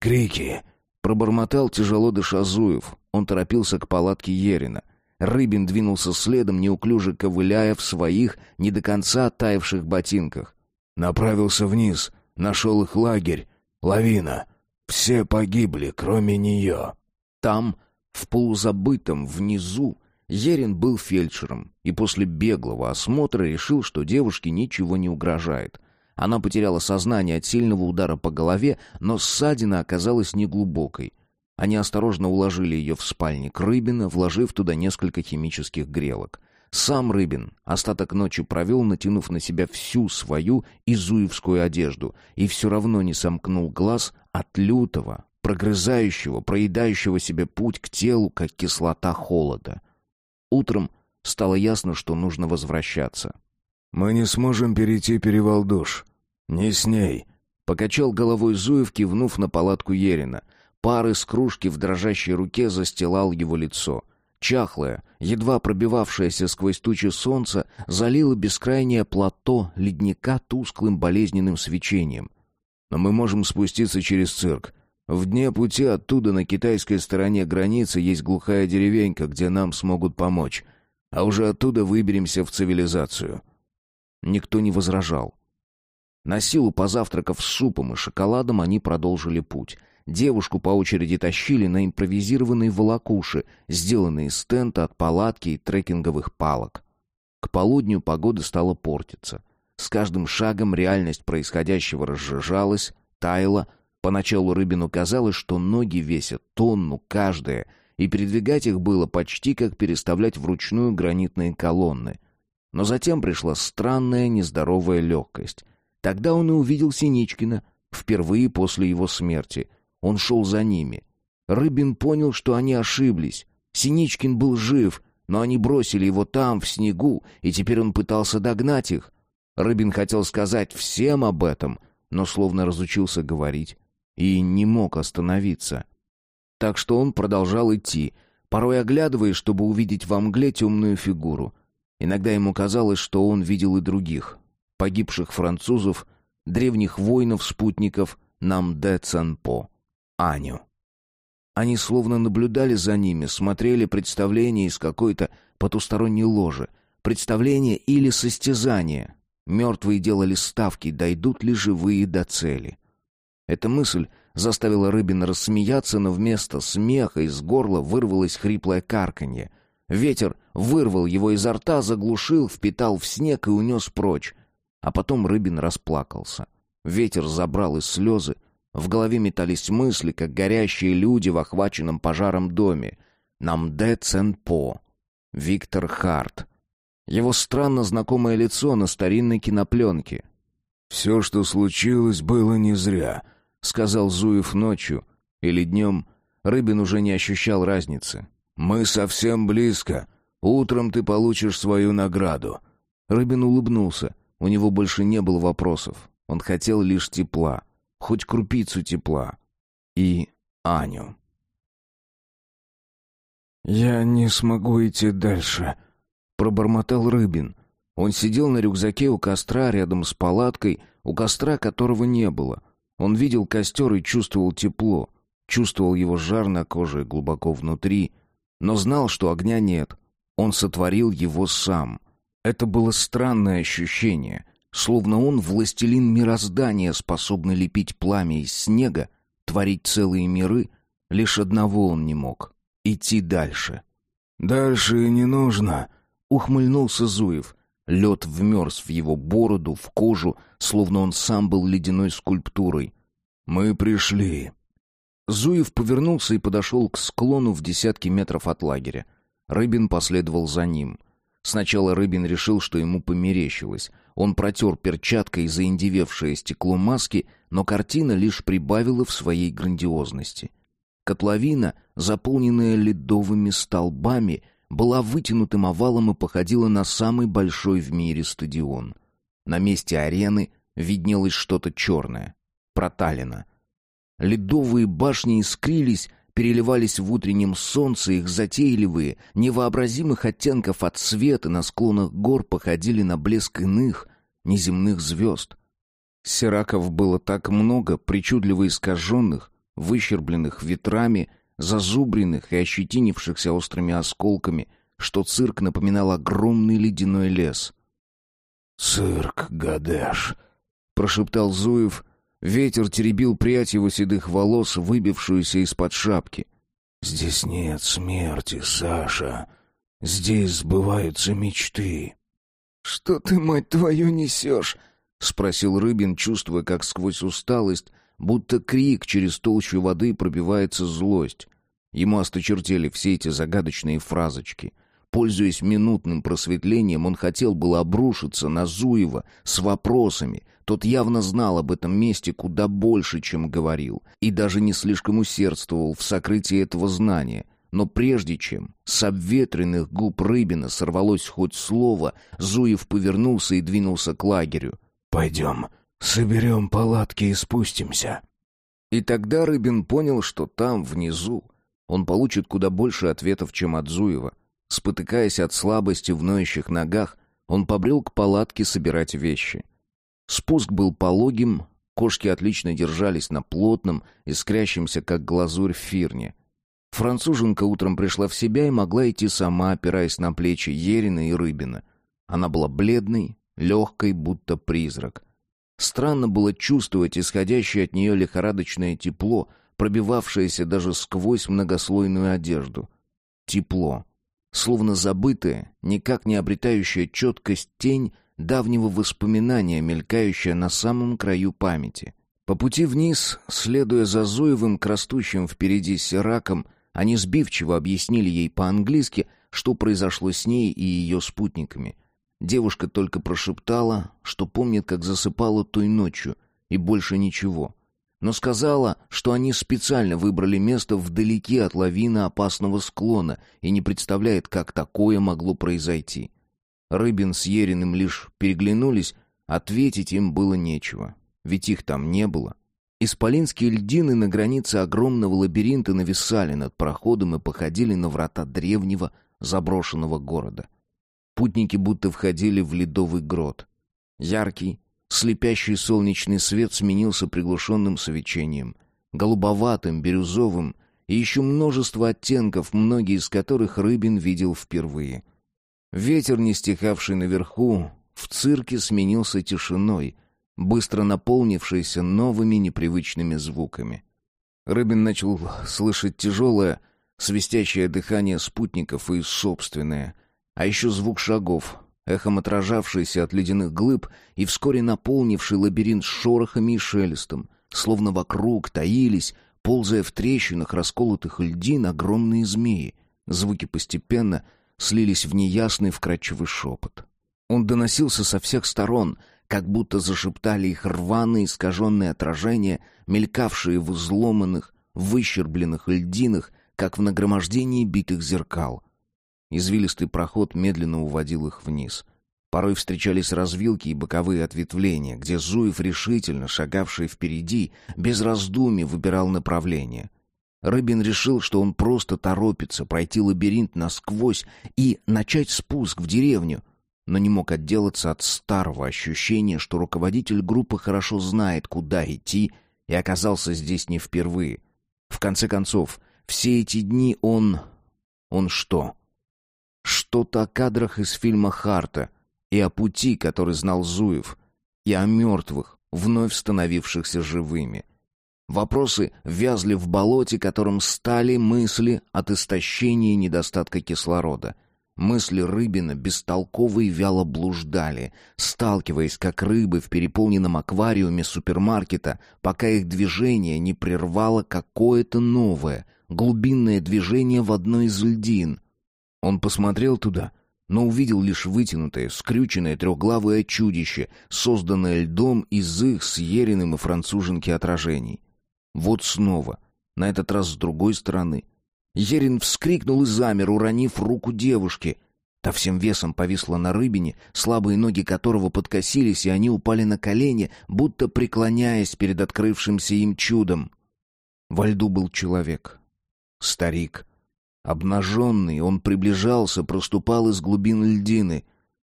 S2: Крики!»
S1: Пробормотал тяжело дыша Зуев. Он торопился к палатке Ерина. Рыбин двинулся следом, неуклюже ковыляя в своих, не до конца оттаивших ботинках.
S2: «Направился вниз. Нашел их лагерь. Лавина. Все погибли, кроме нее».
S1: Там, в полузабытом, внизу, Ерин был фельдшером и после беглого осмотра решил, что девушке ничего не угрожает. Она потеряла сознание от сильного удара по голове, но ссадина оказалась неглубокой. Они осторожно уложили ее в спальник Рыбина, вложив туда несколько химических грелок. Сам Рыбин остаток ночи провел, натянув на себя всю свою изуевскую одежду, и все равно не сомкнул глаз от лютого, прогрызающего, проедающего себе путь к телу, как кислота холода. Утром стало ясно, что нужно возвращаться.
S2: «Мы не сможем перейти перевал душ. Не с ней», —
S1: покачал головой Зуев, кивнув на палатку Ерина. Пар из кружки в дрожащей руке застилал его лицо. Чахлое, едва пробивавшееся сквозь тучи солнца, залило бескрайнее плато ледника тусклым болезненным свечением.
S2: «Но мы можем спуститься через цирк. В дне пути оттуда на китайской стороне границы есть глухая деревенька, где нам смогут помочь. А уже оттуда выберемся в цивилизацию».
S1: Никто не возражал. На силу позавтракав с супом и шоколадом, они продолжили путь. Девушку по очереди тащили на импровизированные волокуши, сделанные из тента от палатки и трекинговых палок. К полудню погода стала портиться. С каждым шагом реальность происходящего разжижалась, таяла, Поначалу Рыбину казалось, что ноги весят тонну каждая, и передвигать их было почти как переставлять вручную гранитные колонны. Но затем пришла странная нездоровая легкость. Тогда он и увидел Синичкина, впервые после его смерти. Он шел за ними. Рыбин понял, что они ошиблись. Синичкин был жив, но они бросили его там, в снегу, и теперь он пытался догнать их. Рыбин хотел сказать всем об этом, но словно разучился говорить и не мог остановиться. Так что он продолжал идти, порой оглядываясь, чтобы увидеть во мгле темную фигуру. Иногда ему казалось, что он видел и других. Погибших французов, древних воинов-спутников Намде Цанпо, Аню. Они словно наблюдали за ними, смотрели представление из какой-то потусторонней ложи, представление или состязание. Мертвые делали ставки, дойдут ли живые до цели. Эта мысль заставила Рыбина рассмеяться, но вместо смеха из горла вырвалось хриплое карканье. Ветер вырвал его изо рта, заглушил, впитал в снег и унес прочь. А потом Рыбин расплакался. Ветер забрал и слезы. В голове метались мысли, как горящие люди в охваченном пожаром доме. Намде Ценпо. Виктор Харт. Его странно знакомое лицо на старинной кинопленке.
S2: «Все, что случилось, было не зря», сказал Зуев ночью или днем, Рыбин уже не ощущал разницы. «Мы совсем близко. Утром ты получишь свою награду».
S1: Рыбин улыбнулся. У него больше не было вопросов. Он хотел лишь тепла. Хоть крупицу тепла. И Аню.
S2: «Я не смогу идти дальше», — пробормотал Рыбин. Он сидел на рюкзаке у костра рядом с палаткой, у костра которого не было. Он видел костер и чувствовал тепло, чувствовал его жар на коже глубоко внутри, но знал, что огня нет. Он сотворил его сам. Это было странное ощущение, словно он властелин мироздания, способный лепить пламя из снега, творить целые миры. Лишь одного он не мог — идти дальше. «Дальше не нужно», — ухмыльнулся Зуев. Лед вмерз в его бороду, в кожу, словно он сам был ледяной скульптурой. «Мы пришли». Зуев повернулся и подошел к склону в десятки метров от лагеря. Рыбин последовал за ним. Сначала Рыбин решил, что ему померещилось. Он протер перчаткой заиндевевшее стекло маски,
S1: но картина лишь прибавила в своей грандиозности. Котловина, заполненная ледовыми столбами, была вытянутым овалом и походила на самый большой в мире стадион. На месте арены виднелось что-то черное. Проталина. Ледовые башни искрились, переливались в утреннем солнце, их затейливые, невообразимых оттенков от света на склонах гор походили на блеск иных, неземных звезд. Сераков было так много, причудливо искаженных, выщербленных ветрами, зазубренных и ощетинившихся острыми осколками, что цирк напоминал огромный ледяной лес.
S2: «Цирк, Гадеш!»
S1: — прошептал Зуев. Ветер теребил прядь его седых волос, выбившуюся из-под шапки.
S2: «Здесь нет смерти, Саша. Здесь сбываются мечты».
S3: «Что ты, мать твою, несешь?»
S1: — спросил Рыбин, чувствуя, как сквозь усталость, будто крик через толщу воды пробивается злость. Ему осточертели все эти загадочные фразочки. Пользуясь минутным просветлением, он хотел было обрушиться на Зуева с вопросами. Тот явно знал об этом месте куда больше, чем говорил, и даже не слишком усердствовал в сокрытии этого знания — но прежде чем с обветренных губ Рыбина сорвалось хоть слово, Зуев повернулся и двинулся к лагерю.
S2: «Пойдем, соберем палатки и спустимся».
S1: И тогда Рыбин понял, что там, внизу, он получит куда больше ответов, чем от Зуева. Спотыкаясь от слабости в ноющих ногах, он побрел к палатке собирать вещи. Спуск был пологим, кошки отлично держались на плотном, искрящемся, как глазурь, фирне. Француженка утром пришла в себя и могла идти сама, опираясь на плечи Ерина и Рыбина. Она была бледной, легкой, будто призрак. Странно было чувствовать исходящее от нее лихорадочное тепло, пробивавшееся даже сквозь многослойную одежду. Тепло. Словно забытая, никак не обретающая четкость тень давнего воспоминания, мелькающая на самом краю памяти. По пути вниз, следуя за Зуевым к растущим впереди сиракам, они сбивчиво объяснили ей по-английски, что произошло с ней и ее спутниками — Девушка только прошептала, что помнит, как засыпала той ночью, и больше ничего. Но сказала, что они специально выбрали место вдалеке от лавины опасного склона и не представляет, как такое могло произойти. Рыбин с Ериным лишь переглянулись, ответить им было нечего, ведь их там не было. Исполинские льдины на границе огромного лабиринта нависали над проходом и походили на врата древнего заброшенного города — Путники будто входили в ледовый грот. Яркий, слепящий солнечный свет сменился приглушенным свечением, голубоватым, бирюзовым и еще множество оттенков, многие из которых Рыбин видел впервые. Ветер, не стихавший наверху, в цирке сменился тишиной, быстро наполнившейся новыми непривычными звуками. Рыбин начал слышать тяжелое, свистящее дыхание спутников и собственное — а еще звук шагов, эхом отражавшийся от ледяных глыб и вскоре наполнивший лабиринт шорохами и шелестом, словно вокруг таились, ползая в трещинах расколотых льдин, огромные змеи. Звуки постепенно слились в неясный вкрадчивый шепот. Он доносился со всех сторон, как будто зашептали их рваные искаженные отражения, мелькавшие в изломанных, выщербленных льдинах, как в нагромождении битых зеркал. Извилистый проход медленно уводил их вниз. Порой встречались развилки и боковые ответвления, где Зуев, решительно шагавший впереди, без раздумий выбирал направление. Рыбин решил, что он просто торопится пройти лабиринт насквозь и начать спуск в деревню, но не мог отделаться от старого ощущения, что руководитель группы хорошо знает, куда идти, и оказался здесь не впервые. В конце концов, все эти дни он... Он что? что-то о кадрах из фильма «Харта» и о пути, который знал Зуев, и о мертвых, вновь становившихся живыми. Вопросы вязли в болоте, которым стали мысли от истощения и недостатка кислорода. Мысли Рыбина бестолково и вяло блуждали, сталкиваясь, как рыбы в переполненном аквариуме супермаркета, пока их движение не прервало какое-то новое, глубинное движение в одной из льдин — он посмотрел туда, но увидел лишь вытянутое, скрюченное трехглавое чудище, созданное льдом из их с Ериным и француженки отражений. Вот снова, на этот раз с другой стороны. Ерин вскрикнул и замер, уронив руку девушки. Та всем весом повисла на рыбине, слабые ноги которого подкосились, и они упали на колени, будто преклоняясь перед открывшимся им чудом. Во льду был человек. Старик. Обнаженный, он приближался, проступал из глубин льдины.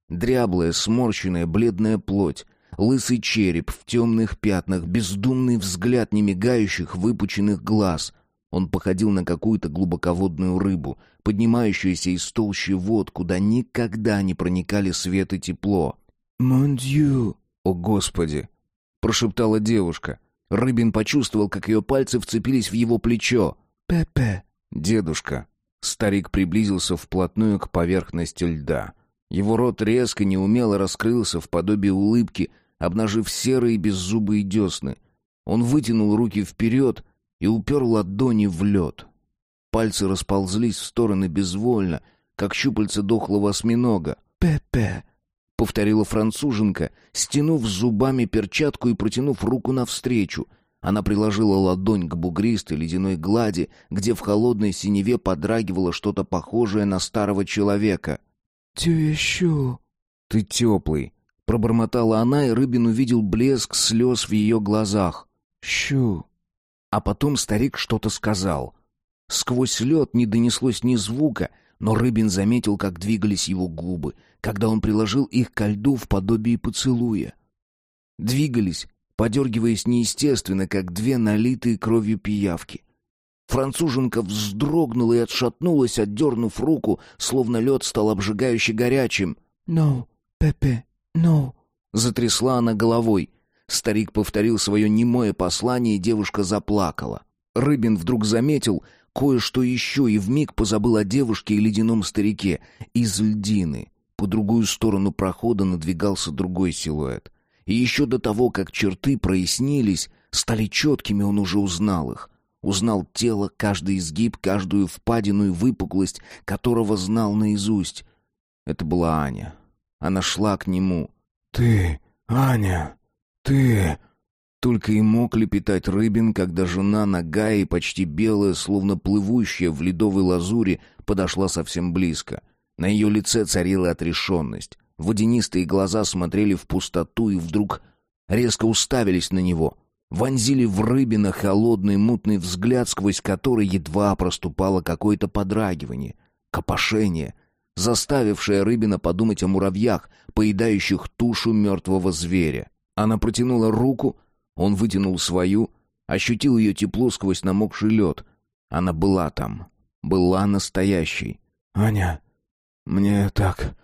S1: Дряблая, сморщенная, бледная плоть, лысый череп в темных пятнах, бездумный взгляд немигающих, выпученных глаз. Он походил на какую-то глубоководную рыбу, поднимающуюся из толщи вод, куда никогда не проникали свет и тепло.
S2: «Мон дью!»
S1: «О, Господи!» — прошептала девушка. Рыбин почувствовал, как ее пальцы вцепились в его плечо.
S2: «Пепе!»
S1: «Дедушка!» Старик приблизился вплотную к поверхности льда. Его рот резко, неумело раскрылся в подобии улыбки, обнажив серые беззубые десны. Он вытянул руки вперед и упер ладони в лед. Пальцы расползлись в стороны безвольно, как щупальца дохлого осьминога.
S2: «Пепе!»
S1: — повторила француженка, стянув зубами перчатку и протянув руку навстречу — она приложила ладонь к бугристой ледяной глади, где в холодной синеве подрагивало что-то похожее на старого человека.
S2: «Тещу!»
S1: «Ты теплый!» — пробормотала она, и Рыбин увидел блеск слез в ее глазах.
S2: «Щу!»
S1: А потом старик что-то сказал. Сквозь лед не донеслось ни звука, но Рыбин заметил, как двигались его губы, когда он приложил их ко льду в подобии поцелуя. Двигались, подергиваясь неестественно, как две налитые кровью пиявки. Француженка вздрогнула и отшатнулась, отдернув руку, словно лед стал обжигающе горячим.
S2: «No, Пепе, no!»
S1: Затрясла она головой. Старик повторил свое немое послание, и девушка заплакала. Рыбин вдруг заметил кое-что еще и вмиг позабыл о девушке и ледяном старике. Из льдины. По другую сторону прохода надвигался другой силуэт. И еще до того, как черты прояснились, стали четкими, он уже узнал их. Узнал тело, каждый изгиб, каждую впадину и выпуклость, которого знал наизусть. Это была Аня. Она шла к нему.
S2: «Ты, Аня, ты...»
S1: Только и мог лепетать Рыбин, когда жена, нагая и почти белая, словно плывущая в ледовой лазури, подошла совсем близко. На ее лице царила отрешенность. Водянистые глаза смотрели в пустоту и вдруг резко уставились на него. Вонзили в рыбина холодный мутный взгляд, сквозь который едва проступало какое-то подрагивание, копошение, заставившее рыбина подумать о муравьях, поедающих тушу мертвого зверя. Она протянула руку, он вытянул свою, ощутил ее тепло сквозь намокший лед. Она была там, была настоящей.
S2: «Аня, мне так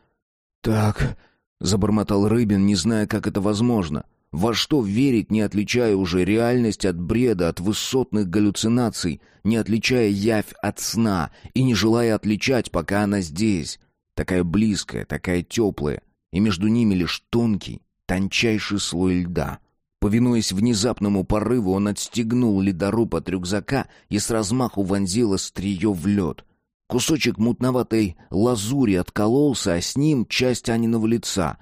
S2: «Так...» — забормотал Рыбин, не зная, как это возможно. Во что верить, не отличая уже реальность от бреда, от высотных галлюцинаций, не отличая явь от сна и не желая отличать, пока она здесь, такая близкая, такая теплая, и между ними лишь тонкий, тончайший слой льда. Повинуясь внезапному порыву, он отстегнул ледоруб от рюкзака и с размаху вонзил острие в лед — Кусочек мутноватой лазури откололся, а с ним часть Аниного лица.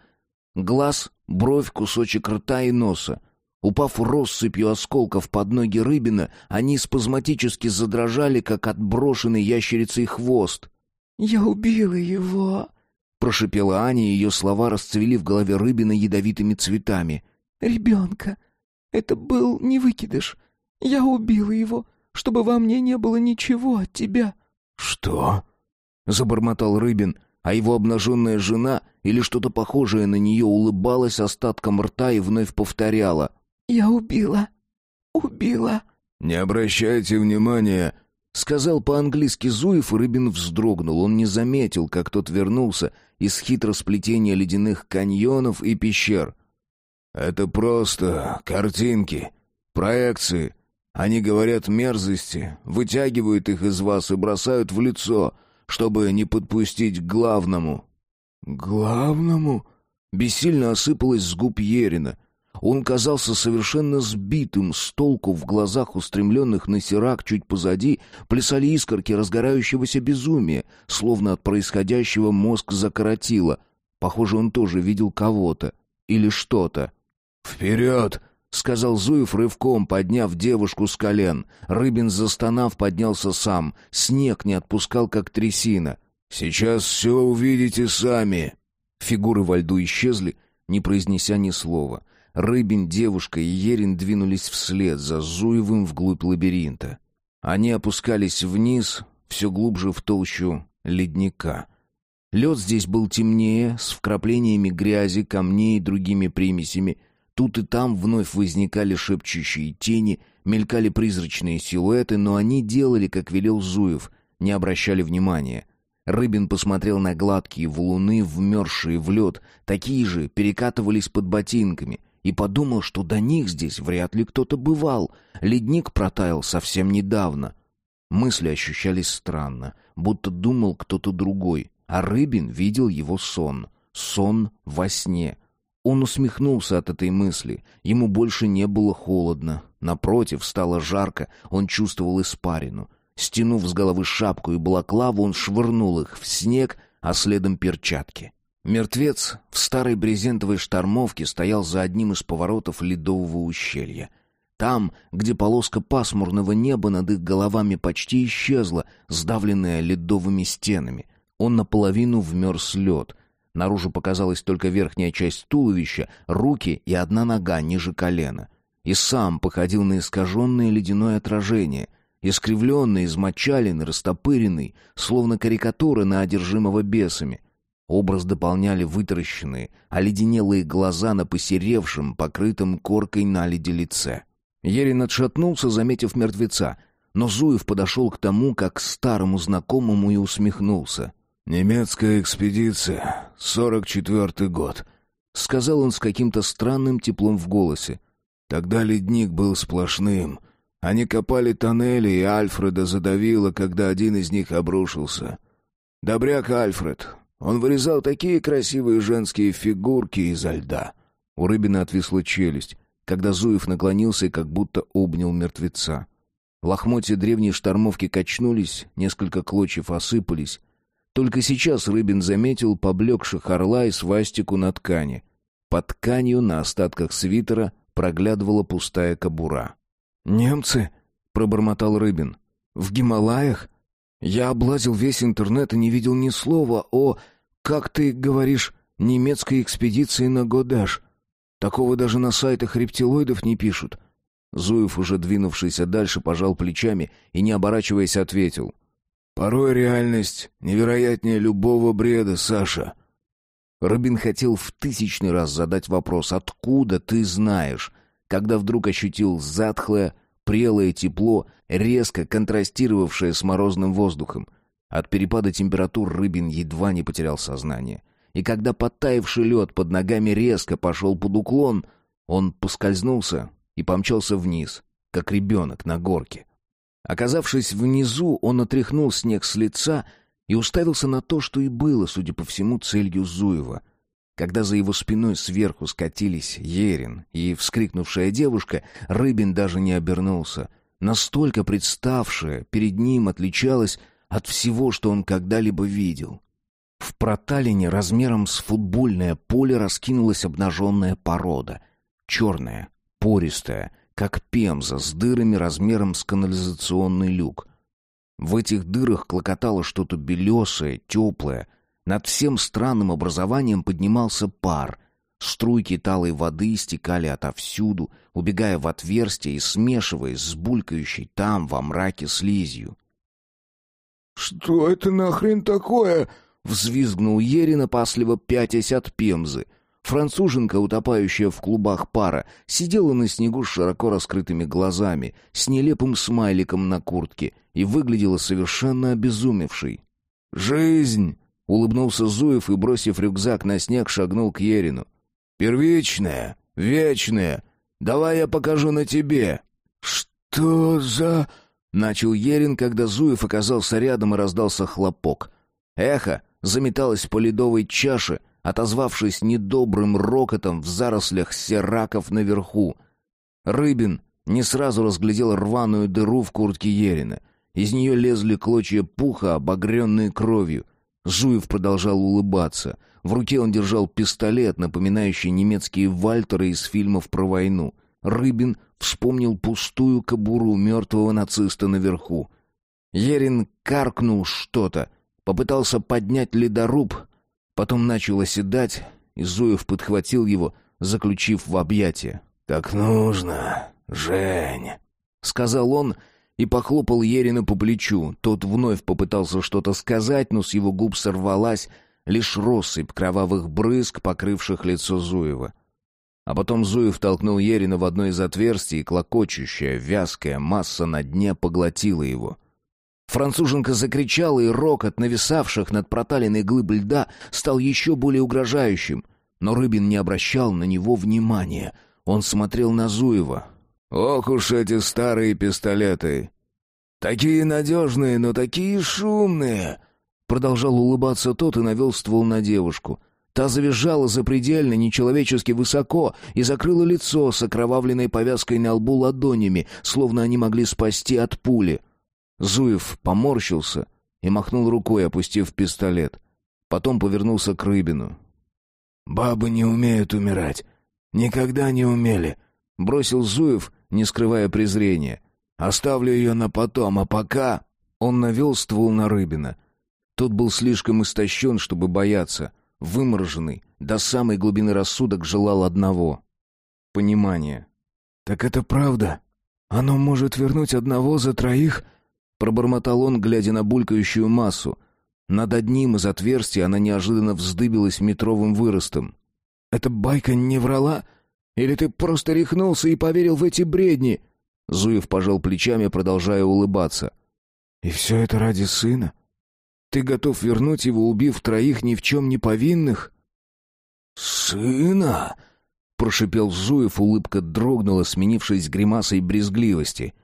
S2: Глаз, бровь, кусочек рта и носа. Упав россыпью осколков под ноги Рыбина, они спазматически задрожали, как отброшенный ящерицей хвост.
S3: «Я убила его!»
S1: — прошипела Аня, и ее слова расцвели в голове Рыбина ядовитыми цветами.
S3: «Ребенка! Это был не выкидыш. Я убила его, чтобы во мне не было ничего от тебя!»
S2: «Что?»
S1: — забормотал Рыбин, а его обнаженная жена или что-то похожее на нее улыбалась остатком рта и вновь повторяла.
S3: «Я убила. Убила».
S2: «Не обращайте внимания», —
S1: сказал по-английски Зуев, и Рыбин вздрогнул. Он не заметил, как тот вернулся из хитросплетения ледяных каньонов и пещер.
S2: «Это просто картинки, проекции. Они говорят мерзости, вытягивают их из вас и бросают в лицо, чтобы не подпустить к главному».
S1: «Главному?» Бессильно осыпалась с губ Ерина. Он казался совершенно сбитым с толку в глазах устремленных на Сирак чуть позади, плясали искорки разгорающегося безумия, словно от происходящего мозг закоротило. Похоже, он тоже видел кого-то или что-то.
S2: «Вперед!» — сказал Зуев рывком, подняв девушку с колен. Рыбин, застонав, поднялся сам. Снег не отпускал, как трясина. «Сейчас все увидите сами!»
S1: Фигуры во льду исчезли, не произнеся ни слова. Рыбин, девушка и Ерин двинулись вслед за Зуевым вглубь лабиринта. Они опускались вниз, все глубже в толщу ледника. Лед здесь был темнее, с вкраплениями грязи, камней и другими примесями. Тут и там вновь возникали шепчущие тени, мелькали призрачные силуэты, но они делали, как велел Зуев, не обращали внимания — Рыбин посмотрел на гладкие валуны, вмерзшие в лед, такие же перекатывались под ботинками, и подумал, что до них здесь вряд ли кто-то бывал. Ледник протаял совсем недавно. Мысли ощущались странно, будто думал кто-то другой, а Рыбин видел его сон. Сон во сне. Он усмехнулся от этой мысли. Ему больше не было холодно. Напротив, стало жарко, он чувствовал испарину. Стянув с головы шапку и балаклаву, он швырнул их в снег, а следом перчатки. Мертвец в старой брезентовой штормовке стоял за одним из поворотов ледового ущелья. Там, где полоска пасмурного неба над их головами почти исчезла, сдавленная ледовыми стенами. Он наполовину вмерз лед. Наружу показалась только верхняя часть туловища, руки и одна нога ниже колена. И сам походил на искаженное ледяное отражение — искривленный, измочаленный, растопыренный, словно карикатура на одержимого бесами. Образ дополняли вытаращенные, оледенелые глаза на посеревшем, покрытом коркой наледи лице. Ерин отшатнулся, заметив мертвеца, но Зуев подошел к тому, как к старому знакомому и усмехнулся.
S2: «Немецкая экспедиция, сорок четвертый год», — сказал он с каким-то странным теплом в голосе. «Тогда ледник был сплошным, они копали тоннели, и Альфреда задавило, когда один из них обрушился. Добряк Альфред. Он вырезал такие красивые женские фигурки изо льда.
S1: У Рыбина отвисла челюсть, когда Зуев наклонился и как будто обнял мертвеца. Лохмотья древней штормовки качнулись, несколько клочьев осыпались. Только сейчас Рыбин заметил поблекших орла и свастику на ткани. Под тканью на остатках свитера проглядывала пустая кобура.
S2: «Немцы?» — пробормотал Рыбин. «В Гималаях? Я облазил весь интернет и не видел ни слова о, как ты говоришь, немецкой экспедиции на Годаш. Такого даже на сайтах рептилоидов не пишут».
S1: Зуев, уже двинувшийся дальше, пожал плечами и, не оборачиваясь, ответил.
S2: «Порой реальность невероятнее любого бреда, Саша».
S1: Рыбин хотел в тысячный раз задать вопрос «Откуда ты знаешь?» Когда вдруг ощутил затхлое, прелое тепло, резко контрастировавшее с морозным воздухом. От перепада температур Рыбин едва не потерял сознание. И когда подтаявший лед под ногами резко пошел под уклон, он поскользнулся и помчался вниз, как ребенок на горке. Оказавшись внизу, он отряхнул снег с лица и уставился на то, что и было, судя по всему, целью Зуева — когда за его спиной сверху скатились Ерин и вскрикнувшая девушка, Рыбин даже не обернулся. Настолько представшая перед ним отличалась от всего, что он когда-либо видел. В проталине размером с футбольное поле раскинулась обнаженная порода. Черная, пористая, как пемза, с дырами размером с канализационный люк. В этих дырах клокотало что-то белесое, теплое, над всем странным образованием поднимался пар. Струйки талой воды стекали отовсюду, убегая в отверстие и смешиваясь с булькающей там во мраке слизью.
S2: «Что это нахрен такое?» — взвизгнул Ерин, опасливо пятясь от пемзы.
S1: Француженка, утопающая в клубах пара, сидела на снегу с широко раскрытыми глазами, с нелепым смайликом на куртке и выглядела совершенно обезумевшей.
S2: «Жизнь!»
S1: Улыбнулся Зуев и, бросив рюкзак на снег, шагнул к Ерину.
S2: «Первичное, вечное. Давай я покажу на тебе».
S1: «Что за...» Начал Ерин, когда Зуев оказался рядом и раздался хлопок. Эхо заметалось по ледовой чаше, отозвавшись недобрым рокотом в зарослях сераков наверху. Рыбин не сразу разглядел рваную дыру в куртке Ерина. Из нее лезли клочья пуха, обогренные кровью. Зуев продолжал улыбаться. В руке он держал пистолет, напоминающий немецкие вальтеры из фильмов про войну. Рыбин вспомнил пустую кобуру мертвого нациста наверху. Ерин каркнул что-то, попытался поднять ледоруб, потом начал оседать, и Зуев подхватил его, заключив в объятия.
S2: «Так нужно, Жень», —
S1: сказал он и похлопал Ерина по плечу. Тот вновь попытался что-то сказать, но с его губ сорвалась лишь россыпь кровавых брызг, покрывших лицо Зуева. А потом Зуев толкнул Ерина в одно из отверстий, и клокочущая, вязкая масса на дне поглотила его. Француженка закричала, и рокот нависавших над проталиной глыб льда стал еще более угрожающим. Но Рыбин не обращал на него внимания. Он смотрел на Зуева.
S2: «Ох уж эти старые пистолеты! Такие надежные, но такие шумные!»
S1: Продолжал улыбаться тот и навел ствол на девушку. Та завизжала запредельно, нечеловечески высоко и закрыла лицо с окровавленной повязкой на лбу ладонями, словно они могли спасти от пули. Зуев поморщился и махнул рукой, опустив пистолет. Потом повернулся к Рыбину.
S2: «Бабы не умеют умирать. Никогда не умели», — бросил Зуев, не скрывая презрения. «Оставлю ее на потом, а пока...»
S1: Он навел ствол на Рыбина. Тот был слишком истощен, чтобы бояться. Вымороженный, до самой глубины рассудок желал одного — понимания.
S2: «Так это правда? Оно может вернуть одного за троих?»
S1: Пробормотал он, глядя на булькающую массу. Над одним из отверстий она неожиданно вздыбилась метровым выростом.
S2: «Эта байка не врала? Или ты просто рехнулся и поверил в эти бредни?»
S1: Зуев пожал плечами, продолжая улыбаться.
S2: «И все это ради сына? Ты готов вернуть его, убив троих ни в чем не повинных?»
S1: «Сына?» — прошипел Зуев, улыбка дрогнула, сменившись гримасой брезгливости.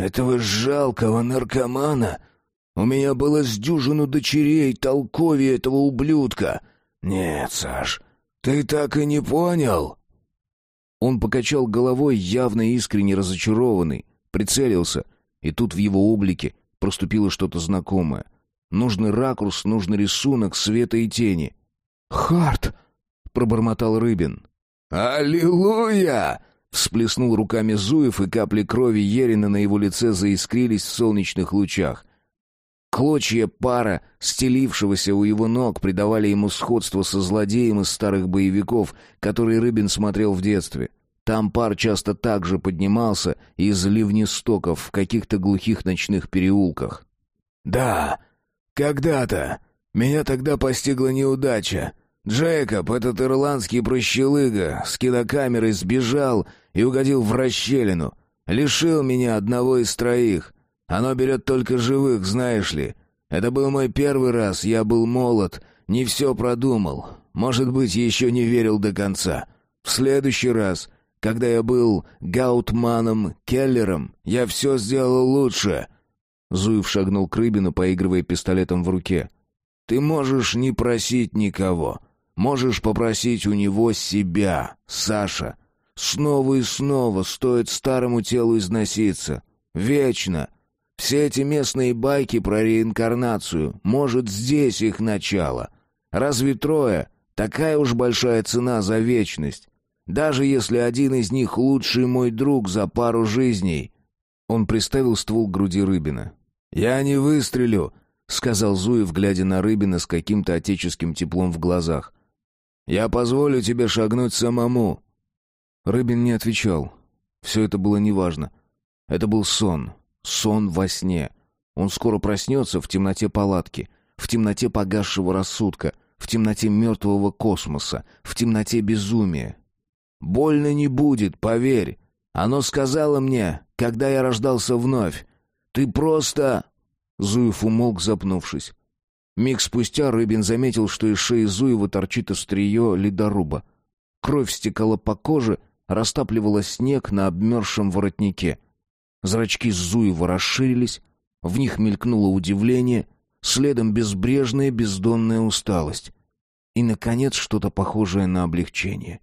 S2: Этого жалкого наркомана? У меня было с дюжину дочерей толковее этого ублюдка. Нет, Саш, ты так и не понял?»
S1: Он покачал головой, явно искренне разочарованный, прицелился, и тут в его облике проступило что-то знакомое. Нужный ракурс, нужный рисунок света и тени.
S2: «Харт!» — пробормотал Рыбин.
S1: «Аллилуйя!» Всплеснул руками Зуев, и капли крови Ерина на его лице заискрились в солнечных лучах. Клочья пара, стелившегося у его ног, придавали ему сходство со злодеем из старых боевиков, который Рыбин смотрел в детстве. Там пар часто так же поднимался из ливнестоков в каких-то глухих ночных переулках.
S2: «Да, когда-то. Меня тогда постигла неудача. Джейкоб, этот ирландский прощелыга, с кинокамерой сбежал и угодил в расщелину. Лишил меня одного из троих. Оно берет только живых, знаешь ли. Это был мой первый раз, я был молод, не все продумал. Может быть, еще не верил до конца. В следующий раз, когда я был Гаутманом Келлером, я все сделал лучше».
S1: Зуев шагнул к Рыбину, поигрывая пистолетом в руке.
S2: «Ты можешь не просить никого. Можешь попросить у него себя, Саша. Снова и снова стоит старому телу износиться. Вечно. Все эти местные байки про реинкарнацию, может, здесь их начало. Разве трое? Такая уж большая цена за вечность. Даже если один из них лучший мой друг за пару жизней.
S1: Он приставил ствол к груди Рыбина.
S2: «Я не выстрелю», — сказал Зуев, глядя на Рыбина с каким-то отеческим теплом в глазах. Я позволю тебе шагнуть самому».
S1: Рыбин не отвечал. Все это было неважно. Это был сон. Сон во сне. Он скоро проснется в темноте палатки, в темноте погасшего рассудка, в темноте мертвого космоса, в темноте безумия.
S2: «Больно не будет, поверь. Оно сказала мне, когда я рождался вновь. Ты просто...»
S1: Зуев умолк, запнувшись. Миг спустя Рыбин заметил, что из шеи Зуева торчит острие ледоруба. Кровь стекала по коже, растапливала снег на обмерзшем воротнике. Зрачки Зуева расширились, в них мелькнуло удивление, следом безбрежная бездонная усталость. и, наконец, что-то похожее на облегчение.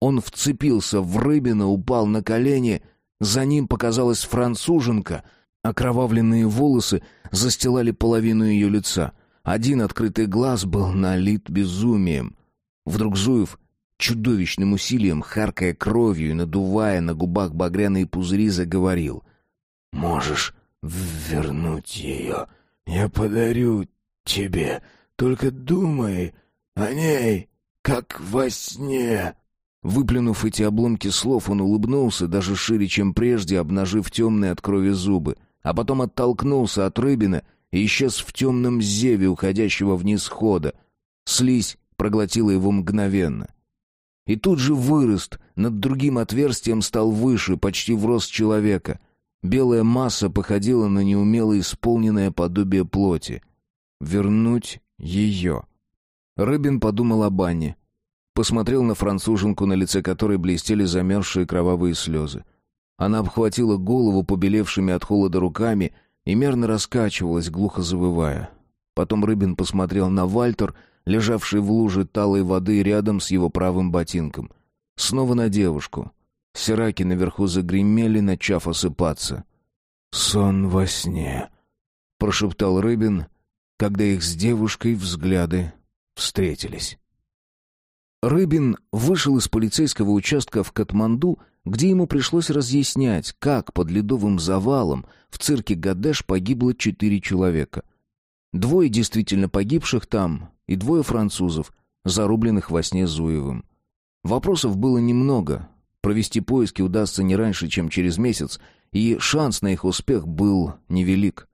S1: Он вцепился в рыбина, упал на колени, за ним показалась француженка. Окровавленные волосы застилали половину ее лица. Один открытый глаз был налит безумием. Вдруг Зуев чудовищным усилием, харкая кровью и надувая на губах багряные пузыри, заговорил.
S2: «Можешь вернуть ее. Я подарю тебе. Только думай о ней, как во сне».
S1: Выплюнув эти обломки слов, он улыбнулся, даже шире, чем прежде, обнажив темные от крови зубы, а потом оттолкнулся от рыбина и исчез в темном зеве, уходящего вниз хода. Слизь проглотила его мгновенно. И тут же вырост над другим отверстием стал выше, почти в рост человека. Белая масса походила на неумело исполненное подобие плоти. Вернуть ее. Рыбин подумал о бане. Посмотрел на француженку, на лице которой блестели замерзшие кровавые слезы. Она обхватила голову побелевшими от холода руками и мерно раскачивалась, глухо завывая. Потом Рыбин посмотрел на Вальтер — лежавший в луже талой воды рядом с его правым ботинком. Снова на девушку. Сираки наверху загремели, начав осыпаться.
S2: «Сон во сне», — прошептал Рыбин, когда их с девушкой взгляды встретились.
S1: Рыбин вышел из полицейского участка в Катманду, где ему пришлось разъяснять, как под ледовым завалом в цирке Гадеш погибло четыре человека. Двое действительно погибших там и двое французов, зарубленных во сне Зуевым. Вопросов было немного. Провести поиски удастся не раньше, чем через месяц, и шанс на их успех был невелик.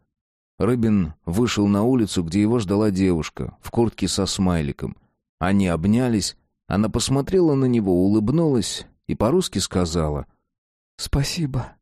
S1: Рыбин вышел на улицу, где его ждала девушка в куртке со смайликом. Они обнялись, она посмотрела на него, улыбнулась и по-русски сказала
S4: «Спасибо».